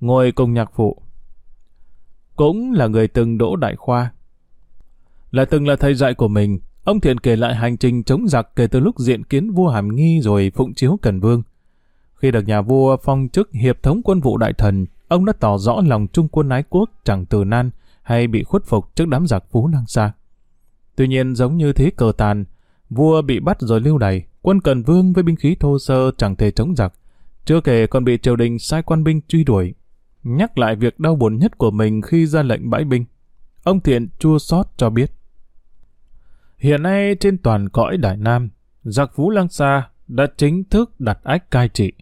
Ngồi cùng nhạc phụ, cũng là người từng đỗ đại khoa. Là từng là thầy dạy của mình, ông Thiện kể lại hành trình chống giặc kể từ lúc diện kiến vua Hàm Nghi rồi Phụng Chiếu Cần Vương. Khi được nhà vua phong chức hiệp thống quân vụ đại thần, ông đã tỏ rõ lòng trung quân ái quốc chẳng từ nan hay bị khuất phục trước đám giặc Phú năng xa. Tuy nhiên giống như thế cờ tàn, vua bị bắt rồi lưu đày, quân Cần Vương với binh khí thô sơ chẳng thể chống giặc. Chưa kể còn bị triều đình sai quan binh truy đuổi. Nhắc lại việc đau buồn nhất của mình khi ra lệnh bãi binh. Ông Thiện chua xót cho biết. Hiện nay trên toàn cõi Đại Nam, giặc Phú lăng Sa đã chính thức đặt ách cai trị.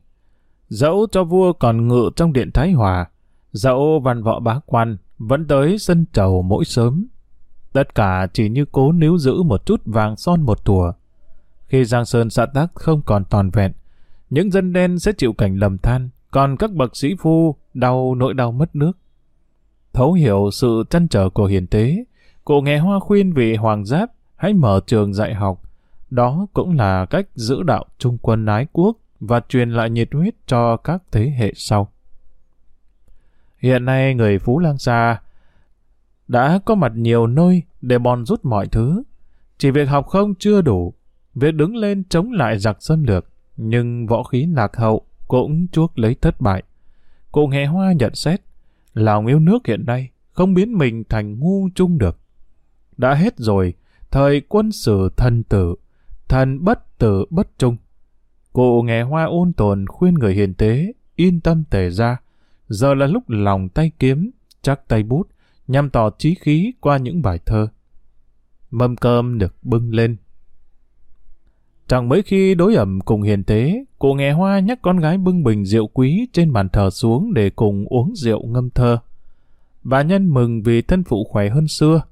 Dẫu cho vua còn ngự trong điện Thái Hòa, dẫu văn võ bá quan vẫn tới sân trầu mỗi sớm. Tất cả chỉ như cố níu giữ một chút vàng son một thùa. Khi Giang Sơn xã tác không còn toàn vẹn, những dân đen sẽ chịu cảnh lầm than, còn các bậc sĩ phu đau nỗi đau mất nước. Thấu hiểu sự chăn trở của hiền tế, cụ nghe hoa khuyên vị hoàng giáp hãy mở trường dạy học. Đó cũng là cách giữ đạo trung quân ái quốc và truyền lại nhiệt huyết cho các thế hệ sau. Hiện nay người Phú Lang Sa đã có mặt nhiều nơi để bòn rút mọi thứ. Chỉ việc học không chưa đủ, việc đứng lên chống lại giặc xâm lược, nhưng võ khí lạc hậu cũng chuốc lấy thất bại. Cụ Hè Hoa nhận xét, lòng yêu nước hiện nay không biến mình thành ngu chung được. Đã hết rồi, thời quân sử thần tử, thần bất tử bất trung. Cụ nghe hoa ôn tồn khuyên người hiền tế, yên tâm tề ra. Giờ là lúc lòng tay kiếm, chắc tay bút, nhằm tỏ trí khí qua những bài thơ. Mâm cơm được bưng lên. Chẳng mấy khi đối ẩm cùng hiền tế, cụ nghe hoa nhắc con gái bưng bình rượu quý trên bàn thờ xuống để cùng uống rượu ngâm thơ. Bà nhân mừng vì thân phụ khỏe hơn xưa.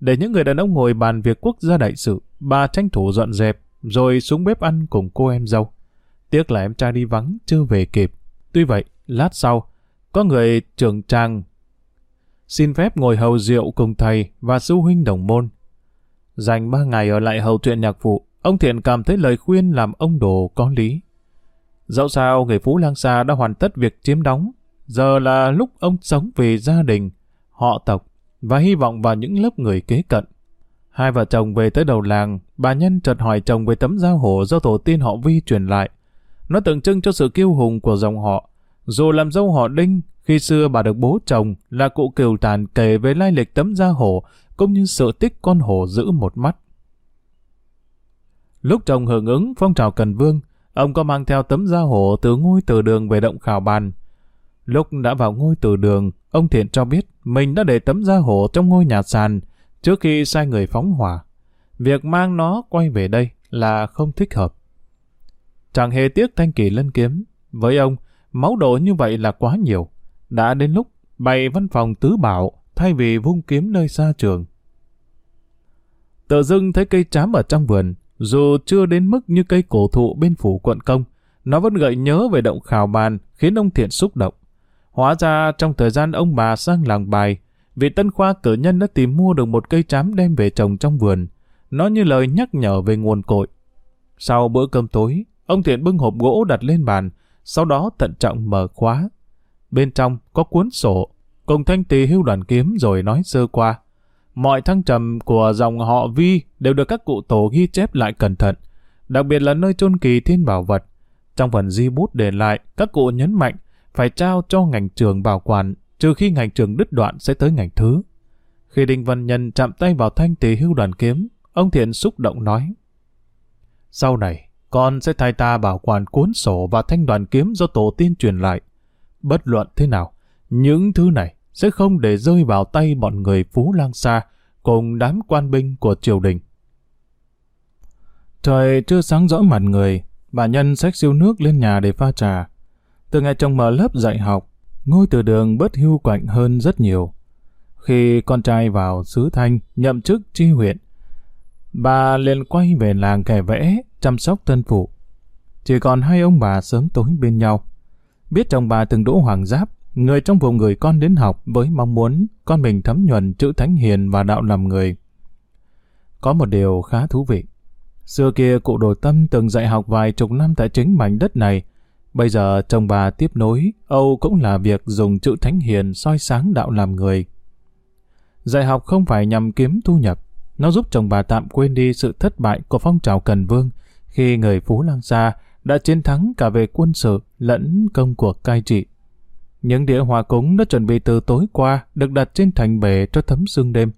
Để những người đàn ông ngồi bàn việc quốc gia đại sự, bà tranh thủ dọn dẹp, rồi xuống bếp ăn cùng cô em dâu. Tiếc là em trai đi vắng, chưa về kịp. Tuy vậy, lát sau, có người trưởng tràng xin phép ngồi hầu rượu cùng thầy và sư huynh đồng môn. Dành ba ngày ở lại hầu chuyện nhạc phụ, ông Thiện cảm thấy lời khuyên làm ông Đồ có lý. Dẫu sao người Phú Lang Sa đã hoàn tất việc chiếm đóng, giờ là lúc ông sống vì gia đình, họ tộc và hy vọng vào những lớp người kế cận. Hai vợ chồng về tới đầu làng, bà Nhân chợt hỏi chồng về tấm giao hổ do tổ tiên họ Vi truyền lại. Nó tượng trưng cho sự kiêu hùng của dòng họ. Dù làm dâu họ Đinh, khi xưa bà được bố chồng là cụ kiều tàn kể về lai lịch tấm da hổ, cũng như sự tích con hổ giữ một mắt. Lúc chồng hưởng ứng phong trào Cần Vương, ông có mang theo tấm da hổ từ ngôi từ đường về động khảo bàn. Lúc đã vào ngôi từ đường, ông Thiện cho biết mình đã để tấm da hổ trong ngôi nhà sàn trước khi sai người phóng hỏa. Việc mang nó quay về đây là không thích hợp. Chẳng hề tiếc thanh kỳ lân kiếm. Với ông, máu đổ như vậy là quá nhiều. Đã đến lúc bày văn phòng tứ bảo thay vì vung kiếm nơi xa trường. Tự dưng thấy cây trám ở trong vườn, dù chưa đến mức như cây cổ thụ bên phủ quận công, nó vẫn gợi nhớ về động khảo bàn khiến ông Thiện xúc động. Hóa ra trong thời gian ông bà sang làng bài, vị tân khoa cử nhân đã tìm mua được một cây trám đem về trồng trong vườn. Nó như lời nhắc nhở về nguồn cội. Sau bữa cơm tối, ông Thiện bưng hộp gỗ đặt lên bàn, sau đó thận trọng mở khóa. Bên trong có cuốn sổ, cùng thanh tỳ hưu đoàn kiếm rồi nói sơ qua. Mọi thăng trầm của dòng họ Vi đều được các cụ tổ ghi chép lại cẩn thận, đặc biệt là nơi chôn kỳ thiên bảo vật. Trong phần di bút để lại, các cụ nhấn mạnh phải trao cho ngành trường bảo quản, trừ khi ngành trường đứt đoạn sẽ tới ngành thứ. Khi Đinh Văn Nhân chạm tay vào thanh tỳ hưu đoàn kiếm, ông Thiện xúc động nói. Sau này, con sẽ thay ta bảo quản cuốn sổ và thanh đoàn kiếm do tổ tiên truyền lại. Bất luận thế nào, những thứ này sẽ không để rơi vào tay bọn người Phú Lang Sa cùng đám quan binh của triều đình. Trời chưa sáng rõ mặt người, bà Nhân xách siêu nước lên nhà để pha trà. Từ ngày chồng mở lớp dạy học, ngôi từ đường bớt hưu quạnh hơn rất nhiều. Khi con trai vào xứ Thanh nhậm chức tri huyện, bà liền quay về làng kẻ vẽ, chăm sóc thân phụ. Chỉ còn hai ông bà sớm tối bên nhau. Biết chồng bà từng đỗ hoàng giáp, người trong vùng gửi con đến học với mong muốn con mình thấm nhuần chữ thánh hiền và đạo làm người. Có một điều khá thú vị. Xưa kia cụ đồ tâm từng dạy học vài chục năm tại chính mảnh đất này. Bây giờ chồng bà tiếp nối, Âu cũng là việc dùng chữ thánh hiền soi sáng đạo làm người. Dạy học không phải nhằm kiếm thu nhập, nó giúp chồng bà tạm quên đi sự thất bại của phong trào Cần Vương khi người Phú Lang Sa đã chiến thắng cả về quân sự lẫn công cuộc cai trị. Những đĩa hòa cúng đã chuẩn bị từ tối qua được đặt trên thành bể cho thấm sương đêm.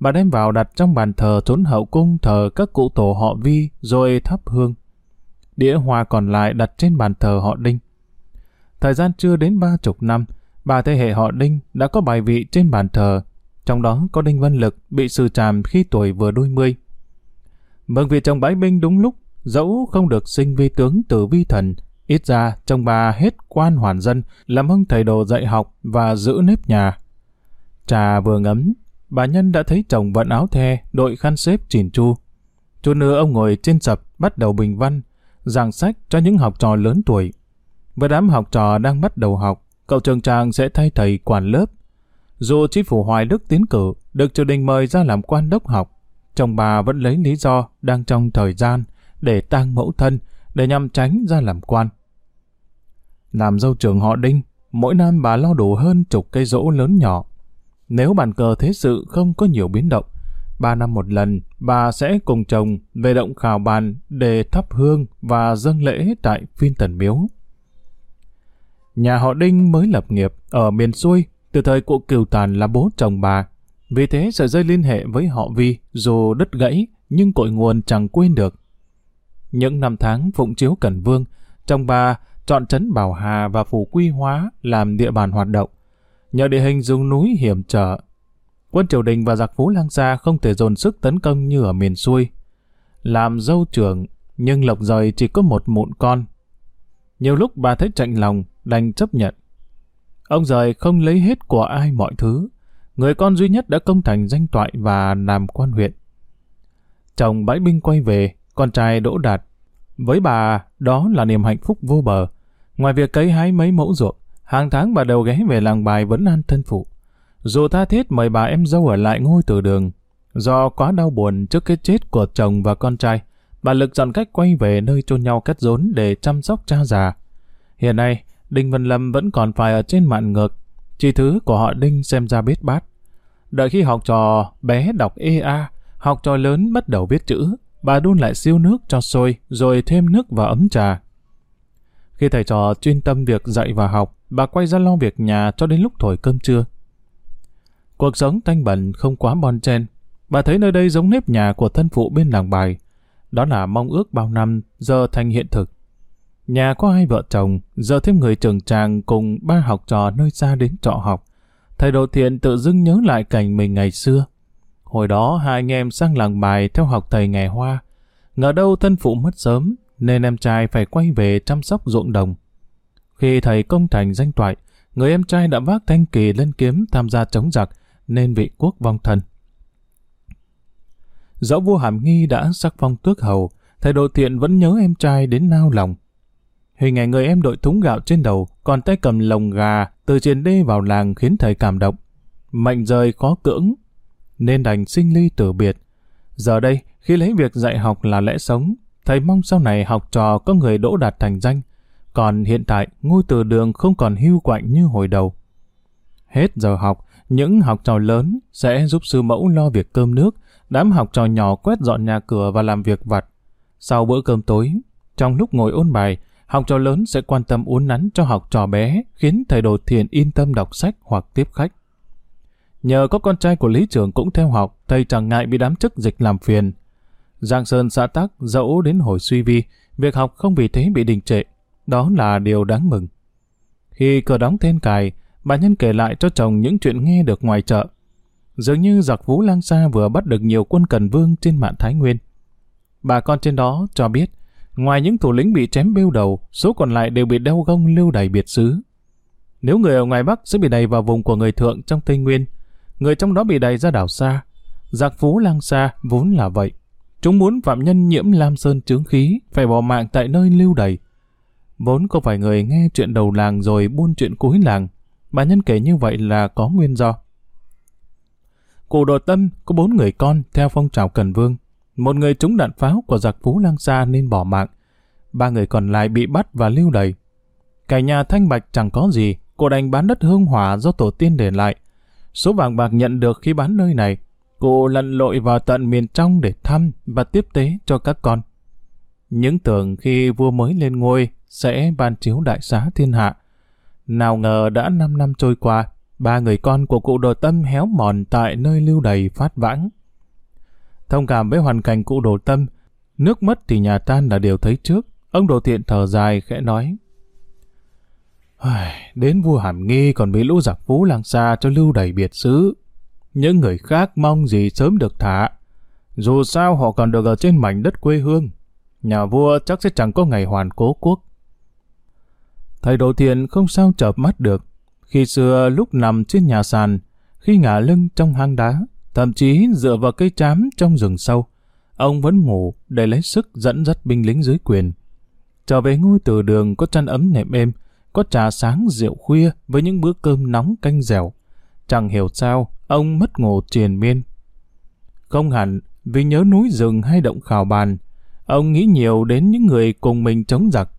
Bà đem vào đặt trong bàn thờ trốn hậu cung thờ các cụ tổ họ Vi rồi thắp hương. Đĩa hòa còn lại đặt trên bàn thờ họ Đinh. Thời gian chưa đến ba chục năm, ba thế hệ họ Đinh đã có bài vị trên bàn thờ, trong đó có Đinh Văn Lực bị xử tràm khi tuổi vừa đôi mươi. Mừng vì chồng bãi binh đúng lúc, dẫu không được sinh vi tướng từ vi thần, Ít ra, trong bà hết quan hoàn dân, làm hưng thầy đồ dạy học và giữ nếp nhà. Trà vừa ngấm, bà Nhân đã thấy chồng vận áo the, đội khăn xếp chỉn chu. Chút nữa ông ngồi trên sập, bắt đầu bình văn, giảng sách cho những học trò lớn tuổi. Với đám học trò đang bắt đầu học, cậu trường tràng sẽ thay thầy quản lớp. Dù chính phủ Hoài Đức tiến cử, được triều đình mời ra làm quan đốc học, chồng bà vẫn lấy lý do đang trong thời gian để tang mẫu thân, để nhằm tránh ra làm quan. Làm dâu trưởng họ Đinh, mỗi năm bà lo đủ hơn chục cây rỗ lớn nhỏ. Nếu bàn cờ thế sự không có nhiều biến động, ba năm một lần, bà sẽ cùng chồng về động khảo bàn để thắp hương và dâng lễ tại phiên tần miếu. Nhà họ Đinh mới lập nghiệp ở miền xuôi, từ thời cụ Kiều Tàn là bố chồng bà. Vì thế sợi dây liên hệ với họ Vi dù đứt gãy nhưng cội nguồn chẳng quên được. Những năm tháng phụng chiếu Cẩn Vương, trong bà chọn trấn Bảo Hà và Phủ Quy Hóa làm địa bàn hoạt động. Nhờ địa hình dùng núi hiểm trở, quân triều đình và giặc phú lang xa không thể dồn sức tấn công như ở miền xuôi. Làm dâu trưởng, nhưng lộc rời chỉ có một mụn con. Nhiều lúc bà thấy chạnh lòng, đành chấp nhận. Ông rời không lấy hết của ai mọi thứ. Người con duy nhất đã công thành danh toại và làm quan huyện. Chồng bãi binh quay về, con trai đỗ đạt. Với bà, đó là niềm hạnh phúc vô bờ. Ngoài việc cấy hái mấy mẫu ruộng, hàng tháng bà đều ghé về làng bài vẫn an thân phụ. Dù tha thiết mời bà em dâu ở lại ngôi từ đường, do quá đau buồn trước cái chết của chồng và con trai, bà Lực chọn cách quay về nơi chôn nhau cắt rốn để chăm sóc cha già. Hiện nay, Đinh Văn Lâm vẫn còn phải ở trên mạn ngược, chi thứ của họ Đinh xem ra biết bát. Đợi khi học trò bé đọc EA, học trò lớn bắt đầu viết chữ, bà đun lại siêu nước cho sôi, rồi thêm nước vào ấm trà. Khi thầy trò chuyên tâm việc dạy và học, bà quay ra lo việc nhà cho đến lúc thổi cơm trưa. Cuộc sống thanh bẩn không quá bon chen. Bà thấy nơi đây giống nếp nhà của thân phụ bên làng bài. Đó là mong ước bao năm, giờ thành hiện thực. Nhà có hai vợ chồng, giờ thêm người trưởng tràng cùng ba học trò nơi xa đến trọ học. Thầy đồ thiện tự dưng nhớ lại cảnh mình ngày xưa. Hồi đó hai anh em sang làng bài theo học thầy nghề hoa. Ngờ đâu thân phụ mất sớm, nên em trai phải quay về chăm sóc ruộng đồng. Khi thầy công thành danh toại, người em trai đã vác thanh kỳ lên kiếm tham gia chống giặc, nên vị quốc vong thần Dẫu vua Hàm Nghi đã sắc phong tước hầu, thầy đồ thiện vẫn nhớ em trai đến nao lòng. Hình ảnh người em đội thúng gạo trên đầu, còn tay cầm lồng gà từ trên đê vào làng khiến thầy cảm động. Mạnh rời khó cưỡng, nên đành sinh ly tử biệt. Giờ đây, khi lấy việc dạy học là lẽ sống, thầy mong sau này học trò có người đỗ đạt thành danh. Còn hiện tại, ngôi từ đường không còn hưu quạnh như hồi đầu. Hết giờ học, những học trò lớn sẽ giúp sư mẫu lo việc cơm nước, đám học trò nhỏ quét dọn nhà cửa và làm việc vặt. Sau bữa cơm tối, trong lúc ngồi ôn bài, học trò lớn sẽ quan tâm uốn nắn cho học trò bé, khiến thầy đồ thiền yên tâm đọc sách hoặc tiếp khách. Nhờ có con trai của lý trưởng cũng theo học, thầy chẳng ngại bị đám chức dịch làm phiền. Giang Sơn xã tắc dẫu đến hồi suy vi, việc học không vì thế bị đình trệ. Đó là điều đáng mừng. Khi cửa đóng then cài, bà Nhân kể lại cho chồng những chuyện nghe được ngoài chợ. Dường như giặc Vũ Lang Sa vừa bắt được nhiều quân cần vương trên mạn Thái Nguyên. Bà con trên đó cho biết, ngoài những thủ lĩnh bị chém bêu đầu, số còn lại đều bị đeo gông lưu đày biệt xứ. Nếu người ở ngoài Bắc sẽ bị đẩy vào vùng của người thượng trong Tây Nguyên, người trong đó bị đẩy ra đảo xa. Giặc phú Lang xa vốn là vậy. Chúng muốn phạm nhân nhiễm Lam Sơn chướng khí, phải bỏ mạng tại nơi lưu đày. Vốn có phải người nghe chuyện đầu làng rồi buôn chuyện cuối làng, Bà Nhân kể như vậy là có nguyên do. Cụ đồ tâm có bốn người con theo phong trào Cần Vương. Một người trúng đạn pháo của giặc Phú Lang xa nên bỏ mạng. Ba người còn lại bị bắt và lưu đày. Cả nhà thanh bạch chẳng có gì, cô đành bán đất hương hỏa do tổ tiên để lại. Số vàng bạc nhận được khi bán nơi này, cô lặn lội vào tận miền trong để thăm và tiếp tế cho các con. Những tưởng khi vua mới lên ngôi sẽ ban chiếu đại xá thiên hạ, nào ngờ đã 5 năm trôi qua, ba người con của cụ đồ tâm héo mòn tại nơi lưu đầy phát vãng. Thông cảm với hoàn cảnh cụ đồ tâm, nước mất thì nhà tan là điều thấy trước. Ông đồ thiện thở dài khẽ nói. Đến vua hàm nghi còn bị lũ giặc phú lang xa cho lưu đầy biệt xứ. Những người khác mong gì sớm được thả. Dù sao họ còn được ở trên mảnh đất quê hương. Nhà vua chắc sẽ chẳng có ngày hoàn cố quốc. Thầy Đỗ Thiện không sao chợp mắt được. Khi xưa lúc nằm trên nhà sàn, khi ngả lưng trong hang đá, thậm chí dựa vào cây chám trong rừng sâu, ông vẫn ngủ để lấy sức dẫn dắt binh lính dưới quyền. Trở về ngôi từ đường có chăn ấm nệm êm, có trà sáng rượu khuya với những bữa cơm nóng canh dẻo. Chẳng hiểu sao, ông mất ngủ triền miên. Không hẳn vì nhớ núi rừng hay động khảo bàn, ông nghĩ nhiều đến những người cùng mình chống giặc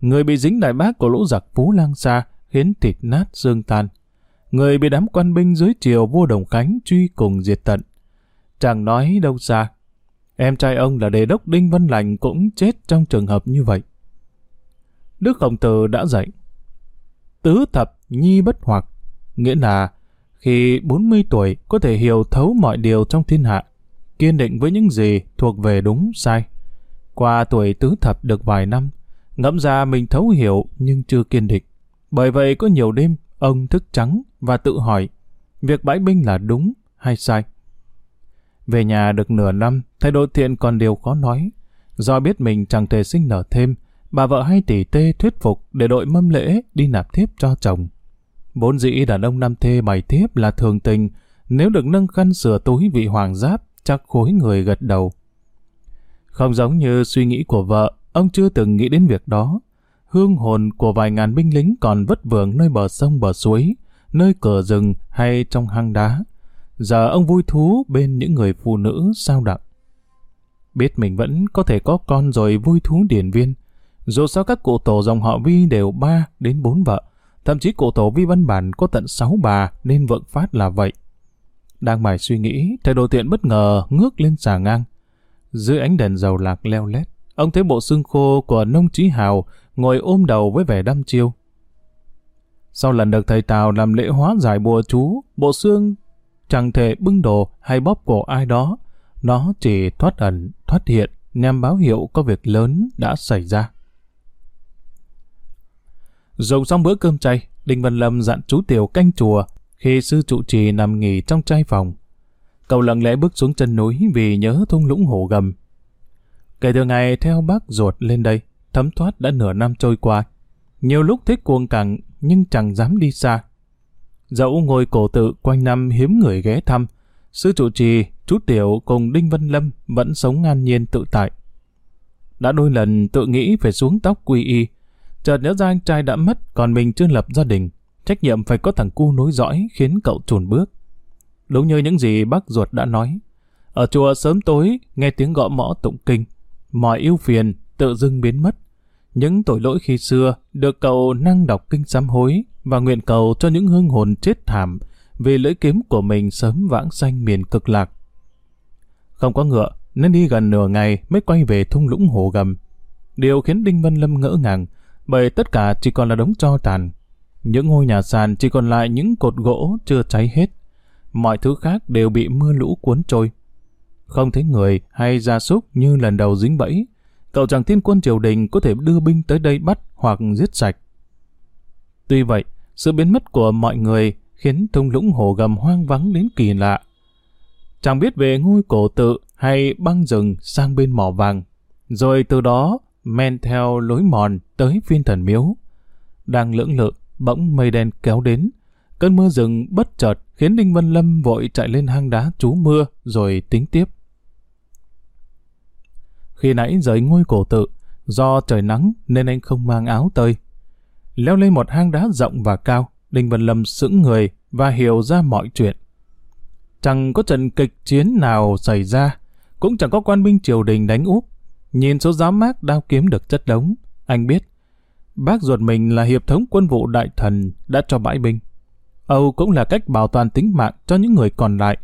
Người bị dính đại bác của lũ giặc Phú Lang Sa khiến thịt nát xương tan. Người bị đám quan binh dưới triều vua Đồng Khánh truy cùng diệt tận. Chẳng nói đâu xa. Em trai ông là đề đốc Đinh Văn Lành cũng chết trong trường hợp như vậy. Đức Khổng Tử đã dạy. Tứ thập nhi bất hoặc, nghĩa là khi 40 tuổi có thể hiểu thấu mọi điều trong thiên hạ, kiên định với những gì thuộc về đúng sai. Qua tuổi tứ thập được vài năm, Ngẫm ra mình thấu hiểu nhưng chưa kiên định. Bởi vậy có nhiều đêm, ông thức trắng và tự hỏi, việc bãi binh là đúng hay sai? Về nhà được nửa năm, thầy Đỗ Thiện còn điều khó nói. Do biết mình chẳng thể sinh nở thêm, bà vợ hay tỉ tê thuyết phục để đội mâm lễ đi nạp thiếp cho chồng. Bốn dĩ đàn ông nam thê bày thiếp là thường tình, nếu được nâng khăn sửa túi vị hoàng giáp, chắc khối người gật đầu. Không giống như suy nghĩ của vợ, Ông chưa từng nghĩ đến việc đó. Hương hồn của vài ngàn binh lính còn vất vưởng nơi bờ sông bờ suối, nơi cửa rừng hay trong hang đá. Giờ ông vui thú bên những người phụ nữ sao đặng. Biết mình vẫn có thể có con rồi vui thú điển viên. Dù sao các cụ tổ dòng họ Vi đều ba đến bốn vợ. Thậm chí cụ tổ Vi Văn Bản có tận sáu bà nên vượng phát là vậy. Đang mải suy nghĩ, thầy đồ tiện bất ngờ ngước lên xà ngang. Dưới ánh đèn dầu lạc leo lét, ông thấy bộ xương khô của nông trí hào ngồi ôm đầu với vẻ đăm chiêu. Sau lần được thầy Tào làm lễ hóa giải bùa chú, bộ xương chẳng thể bưng đồ hay bóp cổ ai đó. Nó chỉ thoát ẩn, thoát hiện, nhằm báo hiệu có việc lớn đã xảy ra. Dùng xong bữa cơm chay, Đinh Văn Lâm dặn chú Tiểu canh chùa khi sư trụ trì nằm nghỉ trong trai phòng. Cậu lặng lẽ bước xuống chân núi vì nhớ thung lũng hồ gầm. Kể từ ngày theo bác ruột lên đây, thấm thoát đã nửa năm trôi qua. Nhiều lúc thích cuồng cẳng nhưng chẳng dám đi xa. Dẫu ngồi cổ tự quanh năm hiếm người ghé thăm, sư trụ trì, chú Tiểu cùng Đinh Văn Lâm vẫn sống ngang nhiên tự tại. Đã đôi lần tự nghĩ phải xuống tóc quy y, chợt nhớ ra anh trai đã mất còn mình chưa lập gia đình, trách nhiệm phải có thằng cu nối dõi khiến cậu chùn bước. Đúng như những gì bác ruột đã nói, ở chùa sớm tối nghe tiếng gõ mõ tụng kinh, mọi ưu phiền tự dưng biến mất. Những tội lỗi khi xưa được cậu năng đọc kinh sám hối và nguyện cầu cho những hương hồn chết thảm vì lưỡi kiếm của mình sớm vãng sanh miền cực lạc. Không có ngựa, nên đi gần nửa ngày mới quay về thung lũng hồ gầm. Điều khiến Đinh Văn Lâm ngỡ ngàng, bởi tất cả chỉ còn là đống tro tàn. Những ngôi nhà sàn chỉ còn lại những cột gỗ chưa cháy hết. Mọi thứ khác đều bị mưa lũ cuốn trôi. Không thấy người hay gia súc như lần đầu dính bẫy, cậu chàng thiên quân triều đình có thể đưa binh tới đây bắt hoặc giết sạch. Tuy vậy, sự biến mất của mọi người khiến thung lũng hồ gầm hoang vắng đến kỳ lạ. Chẳng biết về ngôi cổ tự hay băng rừng sang bên mỏ vàng, rồi từ đó men theo lối mòn tới phiên thần miếu. Đang lưỡng lự, bỗng mây đen kéo đến. Cơn mưa rừng bất chợt khiến Đinh Văn Lâm vội chạy lên hang đá trú mưa rồi tính tiếp. Khi nãy rời ngôi cổ tự, do trời nắng nên anh không mang áo tơi. Leo lên một hang đá rộng và cao, Đinh Văn Lâm sững người và hiểu ra mọi chuyện. Chẳng có trận kịch chiến nào xảy ra, cũng chẳng có quan binh triều đình đánh úp. Nhìn số giá mác đao kiếm được chất đống, anh biết. Bác ruột mình là hiệp thống quân vụ đại thần đã cho bãi binh. Âu cũng là cách bảo toàn tính mạng cho những người còn lại.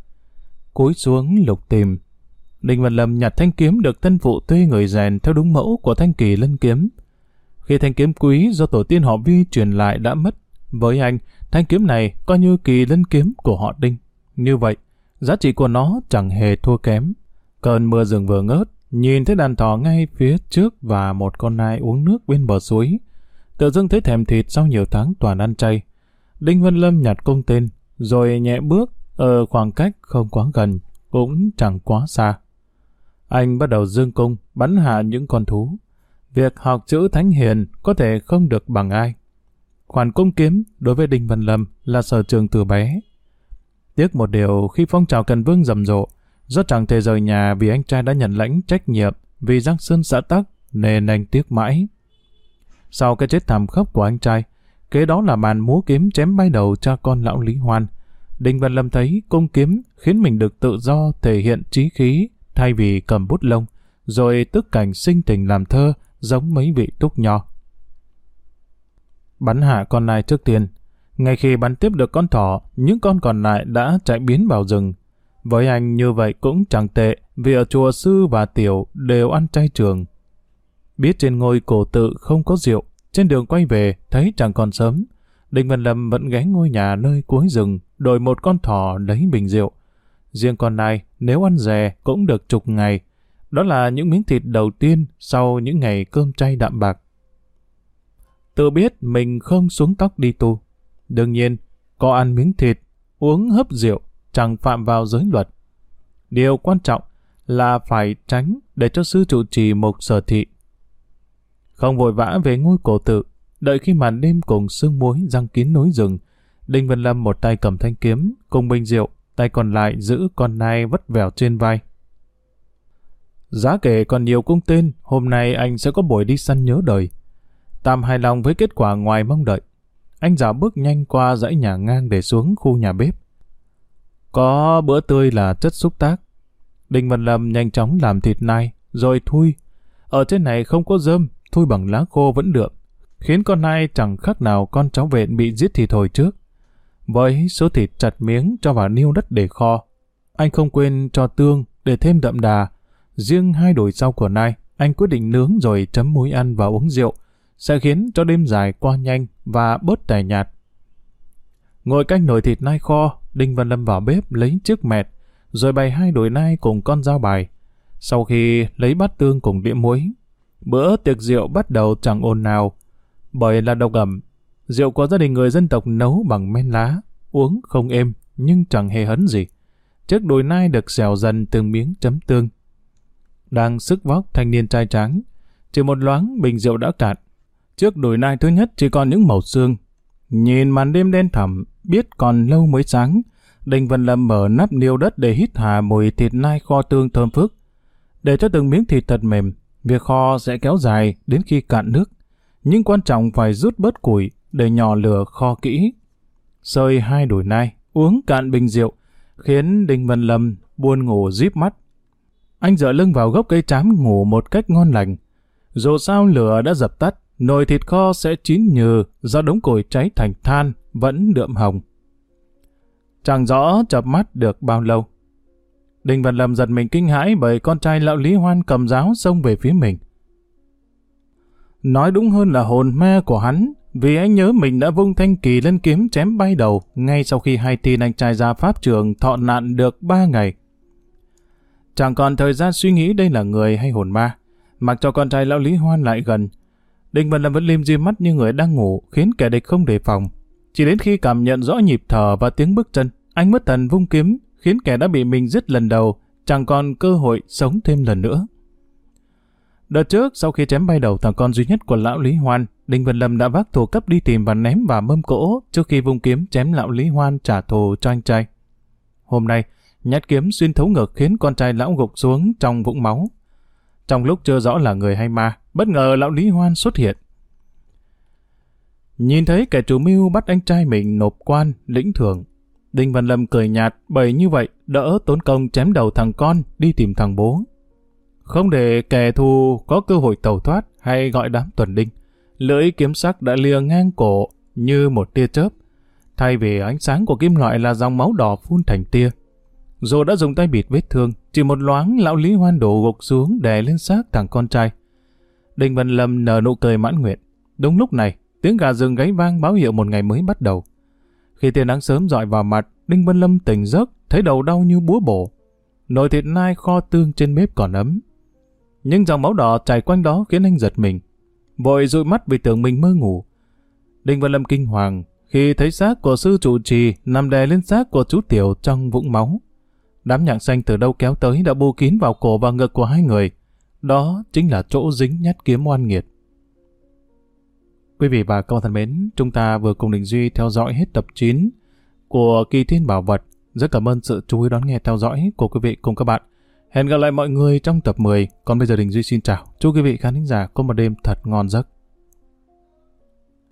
Cúi xuống lục tìm, Đinh Văn Lâm nhặt thanh kiếm được thân phụ thuê người rèn theo đúng mẫu của thanh kỳ lân kiếm. Khi thanh kiếm quý do tổ tiên họ Vi truyền lại đã mất, với anh, thanh kiếm này coi như kỳ lân kiếm của họ Đinh. Như vậy, giá trị của nó chẳng hề thua kém. Cơn mưa rừng vừa ngớt, nhìn thấy đàn thỏ ngay phía trước và một con nai uống nước bên bờ suối. Tự dưng thấy thèm thịt sau nhiều tháng toàn ăn chay. Đinh Văn Lâm nhặt công tên, rồi nhẹ bước ở khoảng cách không quá gần, cũng chẳng quá xa. Anh bắt đầu dương cung, bắn hạ những con thú. Việc học chữ thánh hiền có thể không được bằng ai. Khoản cung kiếm đối với Đinh Văn Lâm là sở trường từ bé. Tiếc một điều khi phong trào Cần Vương rầm rộ, do chẳng thể rời nhà vì anh trai đã nhận lãnh trách nhiệm vì Giang Sơn xã tắc nên anh tiếc mãi. Sau cái chết thảm khốc của anh trai, kế đó là màn múa kiếm chém bay đầu cha con lão Lý Hoan. Đinh Văn Lâm thấy cung kiếm khiến mình được tự do thể hiện trí khí thay vì cầm bút lông, rồi tức cảnh sinh tình làm thơ giống mấy vị túc nho. Bắn hạ con nai trước tiên, ngay khi bắn tiếp được con thỏ, những con còn lại đã chạy biến vào rừng. Với anh như vậy cũng chẳng tệ, vì ở chùa Sư và Tiểu đều ăn chay trường. Biết trên ngôi cổ tự không có rượu, trên đường quay về thấy chẳng còn sớm. Đinh Văn Lâm vẫn ghé ngôi nhà nơi cuối rừng, đổi một con thỏ lấy bình rượu. Riêng con này, nếu ăn rè cũng được chục ngày. Đó là những miếng thịt đầu tiên sau những ngày cơm chay đạm bạc. Tự biết mình không xuống tóc đi tu. Đương nhiên, có ăn miếng thịt, uống hấp rượu, chẳng phạm vào giới luật. Điều quan trọng là phải tránh để cho sư trụ trì một sở thị. Không vội vã về ngôi cổ tự, đợi khi màn đêm cùng sương muối răng kín núi rừng, Đinh Vân Lâm một tay cầm thanh kiếm, cùng bình rượu, tay còn lại giữ con nai vất vẻo trên vai. Giá kể còn nhiều cung tên, hôm nay anh sẽ có buổi đi săn nhớ đời. Tam hài lòng với kết quả ngoài mong đợi. Anh dạo bước nhanh qua dãy nhà ngang để xuống khu nhà bếp. Có bữa tươi là chất xúc tác. Đinh Văn Lâm nhanh chóng làm thịt nai, rồi thui. Ở trên này không có dơm, thui bằng lá khô vẫn được, khiến con nai chẳng khác nào con cháu vện bị giết thịt hồi trước. Với số thịt chặt miếng cho vào niêu đất để kho, anh không quên cho tương để thêm đậm đà. Riêng hai đồi sau của nai, anh quyết định nướng rồi chấm muối ăn và uống rượu, sẽ khiến cho đêm dài qua nhanh và bớt tẻ nhạt. Ngồi cạnh nồi thịt nai kho, Đinh Văn Lâm vào bếp lấy chiếc mẹt, rồi bày hai đồi nai cùng con dao bài. Sau khi lấy bát tương cùng đĩa muối, bữa tiệc rượu bắt đầu chẳng ồn nào, bởi là độc ẩm. Rượu của gia đình người dân tộc nấu bằng men lá, uống không êm nhưng chẳng hề hấn gì. Chiếc đồi nai được xèo dần từng miếng chấm tương. Đang sức vóc thanh niên trai tráng, chỉ một loáng bình rượu đã cạn. Trước đồi nai thứ nhất chỉ còn những màu xương. Nhìn màn đêm đen thẳm, biết còn lâu mới sáng, Đinh Văn Lâm mở nắp niêu đất để hít hà mùi thịt nai kho tương thơm phức. Để cho từng miếng thịt thật mềm, việc kho sẽ kéo dài đến khi cạn nước. Nhưng quan trọng phải rút bớt củi để nhỏ lửa kho kỹ. Sơi hai đùi nai, uống cạn bình rượu, khiến Đinh Văn Lâm buồn ngủ díp mắt. Anh dựa lưng vào gốc cây trám ngủ một cách ngon lành. Dù sao lửa đã dập tắt, nồi thịt kho sẽ chín nhừ do đống củi cháy thành than vẫn đượm hồng. Chẳng rõ chập mắt được bao lâu. Đinh Văn Lâm giật mình kinh hãi bởi con trai lão Lý Hoan cầm giáo xông về phía mình. Nói đúng hơn là hồn ma của hắn, vì anh nhớ mình đã vung thanh kỳ lên kiếm chém bay đầu ngay sau khi hai tin anh trai ra pháp trường thọ nạn được ba ngày. Chẳng còn thời gian suy nghĩ đây là người hay hồn ma, mặc cho con trai lão Lý Hoan lại gần. Đinh Văn Lâm vẫn lim di mắt như người đang ngủ, khiến kẻ địch không đề phòng. Chỉ đến khi cảm nhận rõ nhịp thở và tiếng bước chân, anh mất thần vung kiếm, khiến kẻ đã bị mình giết lần đầu, chẳng còn cơ hội sống thêm lần nữa. Đợt trước, sau khi chém bay đầu thằng con duy nhất của lão Lý Hoan, Đinh Văn Lâm đã vác thù cấp đi tìm và ném vào mâm cỗ trước khi vung kiếm chém lão Lý Hoan trả thù cho anh trai. Hôm nay, nhát kiếm xuyên thấu ngực khiến con trai lão gục xuống trong vũng máu. Trong lúc chưa rõ là người hay ma, bất ngờ lão Lý Hoan xuất hiện. Nhìn thấy kẻ chủ mưu bắt anh trai mình nộp quan, lĩnh thưởng. Đinh Văn Lâm cười nhạt, bởi như vậy đỡ tốn công chém đầu thằng con đi tìm thằng bố. Không để kẻ thù có cơ hội tẩu thoát hay gọi đám tuần đinh. Lưỡi kiếm sắc đã lìa ngang cổ như một tia chớp. Thay vì ánh sáng của kim loại là dòng máu đỏ phun thành tia. Dù đã dùng tay bịt vết thương, chỉ một loáng lão Lý Hoan đổ gục xuống đè lên xác thằng con trai. Đinh Văn Lâm nở nụ cười mãn nguyện. Đúng lúc này, tiếng gà rừng gáy vang báo hiệu một ngày mới bắt đầu. Khi tia nắng sớm dọi vào mặt, Đinh Vân Lâm tỉnh giấc, thấy đầu đau như búa bổ. Nồi thịt nai kho tương trên bếp còn ấm. Nhưng dòng máu đỏ chảy quanh đó khiến anh giật mình. Vội dụi mắt vì tưởng mình mơ ngủ. Đinh Vân Lâm kinh hoàng khi thấy xác của sư trụ trì nằm đè lên xác của chú Tiểu trong vũng máu. Đám nhạc xanh từ đâu kéo tới đã bù kín vào cổ và ngực của hai người. Đó chính là chỗ dính nhát kiếm oan nghiệt. Quý vị và các bạn thân mến, chúng ta vừa cùng Đình Duy theo dõi hết tập 9 của Kỳ Thiên Bảo Vật. Rất cảm ơn sự chú ý đón nghe theo dõi của quý vị cùng các bạn. Hẹn gặp lại mọi người trong tập 10. Còn bây giờ Đình Duy xin chào. Chúc quý vị khán giả có một đêm thật ngon giấc.